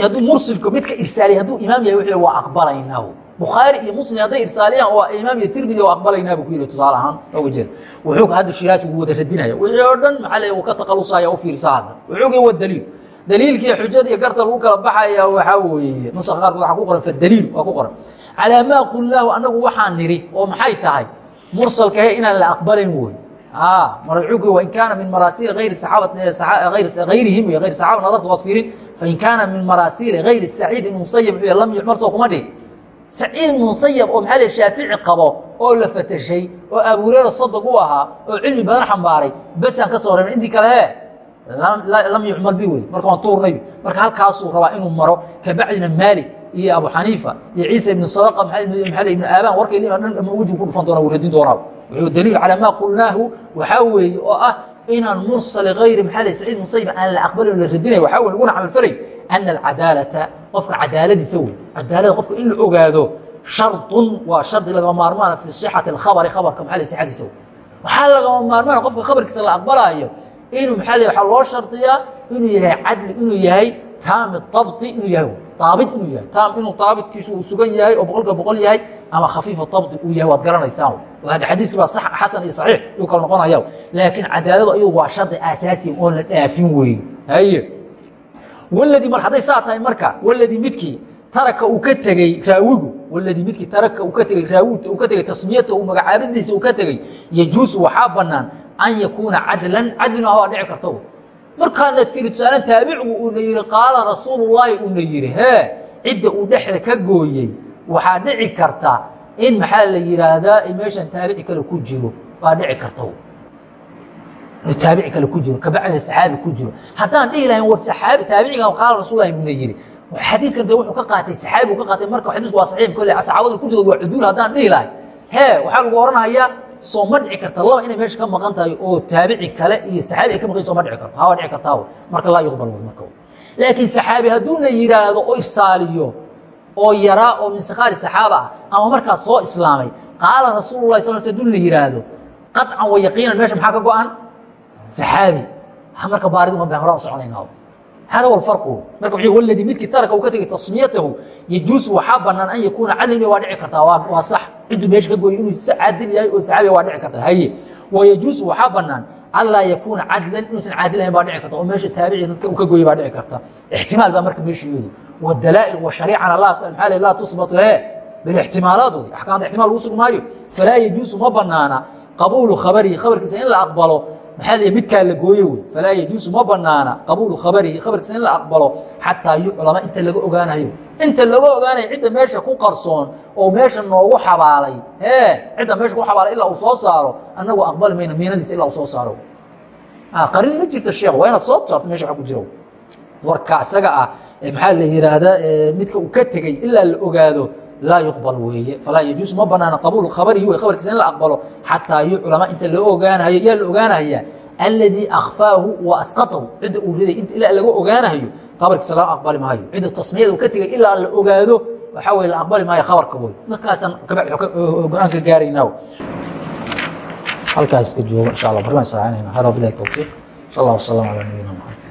hadduu mursilku midka irsaaliya hadduu imaam yahay waa aqbalaynaa bukhaari iyo muslim hadday irsaaliyaan waa imaam iyo tirmidi waa aqbalaynaa buu ku yidhi tusaale ahaan oga jeeda wuxuu hadda shiraasi wuu wada radinaya. Wixii oo dhan maxaa le wuu ka taqalusaya u fiirsa hadda. Wuxuugii waa daliil. Daliilkii xujada iyo garta lagu kala baxaya waxaa weeye nusaqa qaarkood waxaa ku qoran fadaliil waa ku qoran. Calaa maa qulnaahu annagu waxaan nidhi oo maxay tahay? Mursalkahe inaan la aqbalayn wey marcuugi wain kaana min maraasiili ayri ayrihim ayr saxaaba nadarta waad fiirin. Fain kaana min maraasiili hayri saciid ibn musayib lam yucmar soo kuma dhihi saciid musayab oo maxaa l shaafici qabo oo la fatashay oo abuureera sodog u ahaa oo cilmi badan xambaaray. Besaan ka soo reebna intii kale he lam yucmal bi wey marka waan tuurnay marka halkaasuu rabaa inuu maro kabacdina maalik iyo abu xaniifa iyo ciisa ibnu sadaqa maa ibnu aabaan warkay liin dhan ama wejigu ku dhufan doona wuu radin doonaa. Wuxuu daliil calaa maa qulnaahu waxaa weeye oo ah inaan mursal hayri maxaa saciid musayib aan la aqbalin la radinay waxaa wey laguna camal falay ana alcadaalata qofka cadaaladiisa wey cadaalada qofka in la ogaado shardun waa shardi lagama maarmaana fi sixati alkhabari khabarka maxaa la sixadiisa wey waxaa lagama maarmaana qofka khabarkiisa la aqbalaayo inuu maxaa la waxaa loo shardiyaa inuu yahay cadli inuu yahay taami dabti inuu yahay daabit inuu yahay. Taam inuu daabitkiisu uu sugan yahay oo boqolka boqol yahay ama khafiifa dabti uu yahay waad garanaysaan xadiiskii baa xasan iyo saxiix yuu kala noqonaya laakiin cadaaladu ayadu waa shardi asaasi oon la dhaafin weeye haye. Waladii mar hadday saa tahay marka waladii midkii taraka uu ka tegey raawigu waladii midkii taraka uu ka tegey raawigta uu ka tegey tasmiyata uu magacaabadiisa uu ka tegey yajuusu waxaa bannaan an yakuuna cadlan cadlina waa dhici karta markaana tiri tusaale taabicigu uuna yihi qaala rasuulullaahi uuna yihi hee cidda uu dhexda ka gooyey. Waxaa dhici karta in maxaa la yihaahdaa meeshan taabici kale ku jiro waa dhici karta taabici kale ku jiro kabacdina saxaabi ku jiro. Haddaan dhihi lahayn war saxaabi taabicigan qaala rasullahi buuna yihi xadiiskan de wuxuu ka qaatay saxaabi uu ka qaatay marka xadiisku waa saxiix kolle saxaabada kurtigood waa cuduul haddaan dhihi lahay hee waxaa lagu oranayaa soo ma dhici karta. Laba inay meesha ka maqan tahay oo taabici kale iyo saxaabi ay ka maqan soo ma dhici karto hawaa dhici kartaa marka laa yuqbal wey marka laakiin saxaabi hadduu la yidhaahdo oo irsaaliyo oo yaraa oo min sikaari saxaaba ah ama markaas soo islaamay qaala rasuulullahi sal sl haduu la yidhaahdo qaطcan wa yaqiinan meesha maxaa ka go-an? Saxaabi. Marka baaridu ma baan horaan u soconayna hada huwa alfarqu marka wuxuu waladii midkii taraka uu ka tegay tasmiyatahu yajuusu waxaa bannaan an yakuuna cadliga waa dhici kartaa waa sax cidduu meesha ka gooyay inuu caadil yahay oo saxaabiga waa dhici karta haye wa yajuusu waxaa bannaan anlaa yakuuna cadlan inuusan caadil ahayn baa dhici karta oo meesha taabici dadka uu ka gooyay baa dhici karta ixtimaal baa marka meesha iyadu wadalaa'il wa shariicana maxaa laa tusbatu he bilixtimaalaat wey axkaamta ixtimaal lagu sugnaayo falaa yajuusu ma bannaana qabuulu khabarihi khabarkiisa in la aqbalo maxaa lay midkaa la gooye wey? Falaa yajuusu ma banaana qabuulu khabarihi khabarkiisa in la aqbalo xataa yuclama inta laga ogaanayo. Inta laga ogaanayo cidda meesha ku qarsoon oo meesha noogu xabaalay ee cidda meesha ku xabaalay ilaa uu soo saaro annagu aqbali mayna miinadiisa ilaa uu soo saaro. Qarin ma jirta sheekh waa inaad soo saarto meesha waxa ku jiro. Warka isaga ah maxaa la yidhaahdaa midka uu ka tegey ilaa la ogaado laa yuqbal weeye falaa yajuusu ma banaana qabuulu khabarihi wey khabarkiisa in la aqbalo xataa yuclama inta la ogaanayo yaa la ogaanaya alladii akhfaahu wa asqatahu cidda uu riday ilaa laga ogaanayo khabarkiisa la aqbali maayo. Cidda tasmiyada uu ka tegay ilaa la ogaado waxaa weye la aqbali maayo khabarka wey markaasaan go'aan ka gaaraynaa halkaas ka joogo insha allah barnaamij saacinayna hada bilahi tawfiiq. Insha allah wasalam ala nabiyina maxamed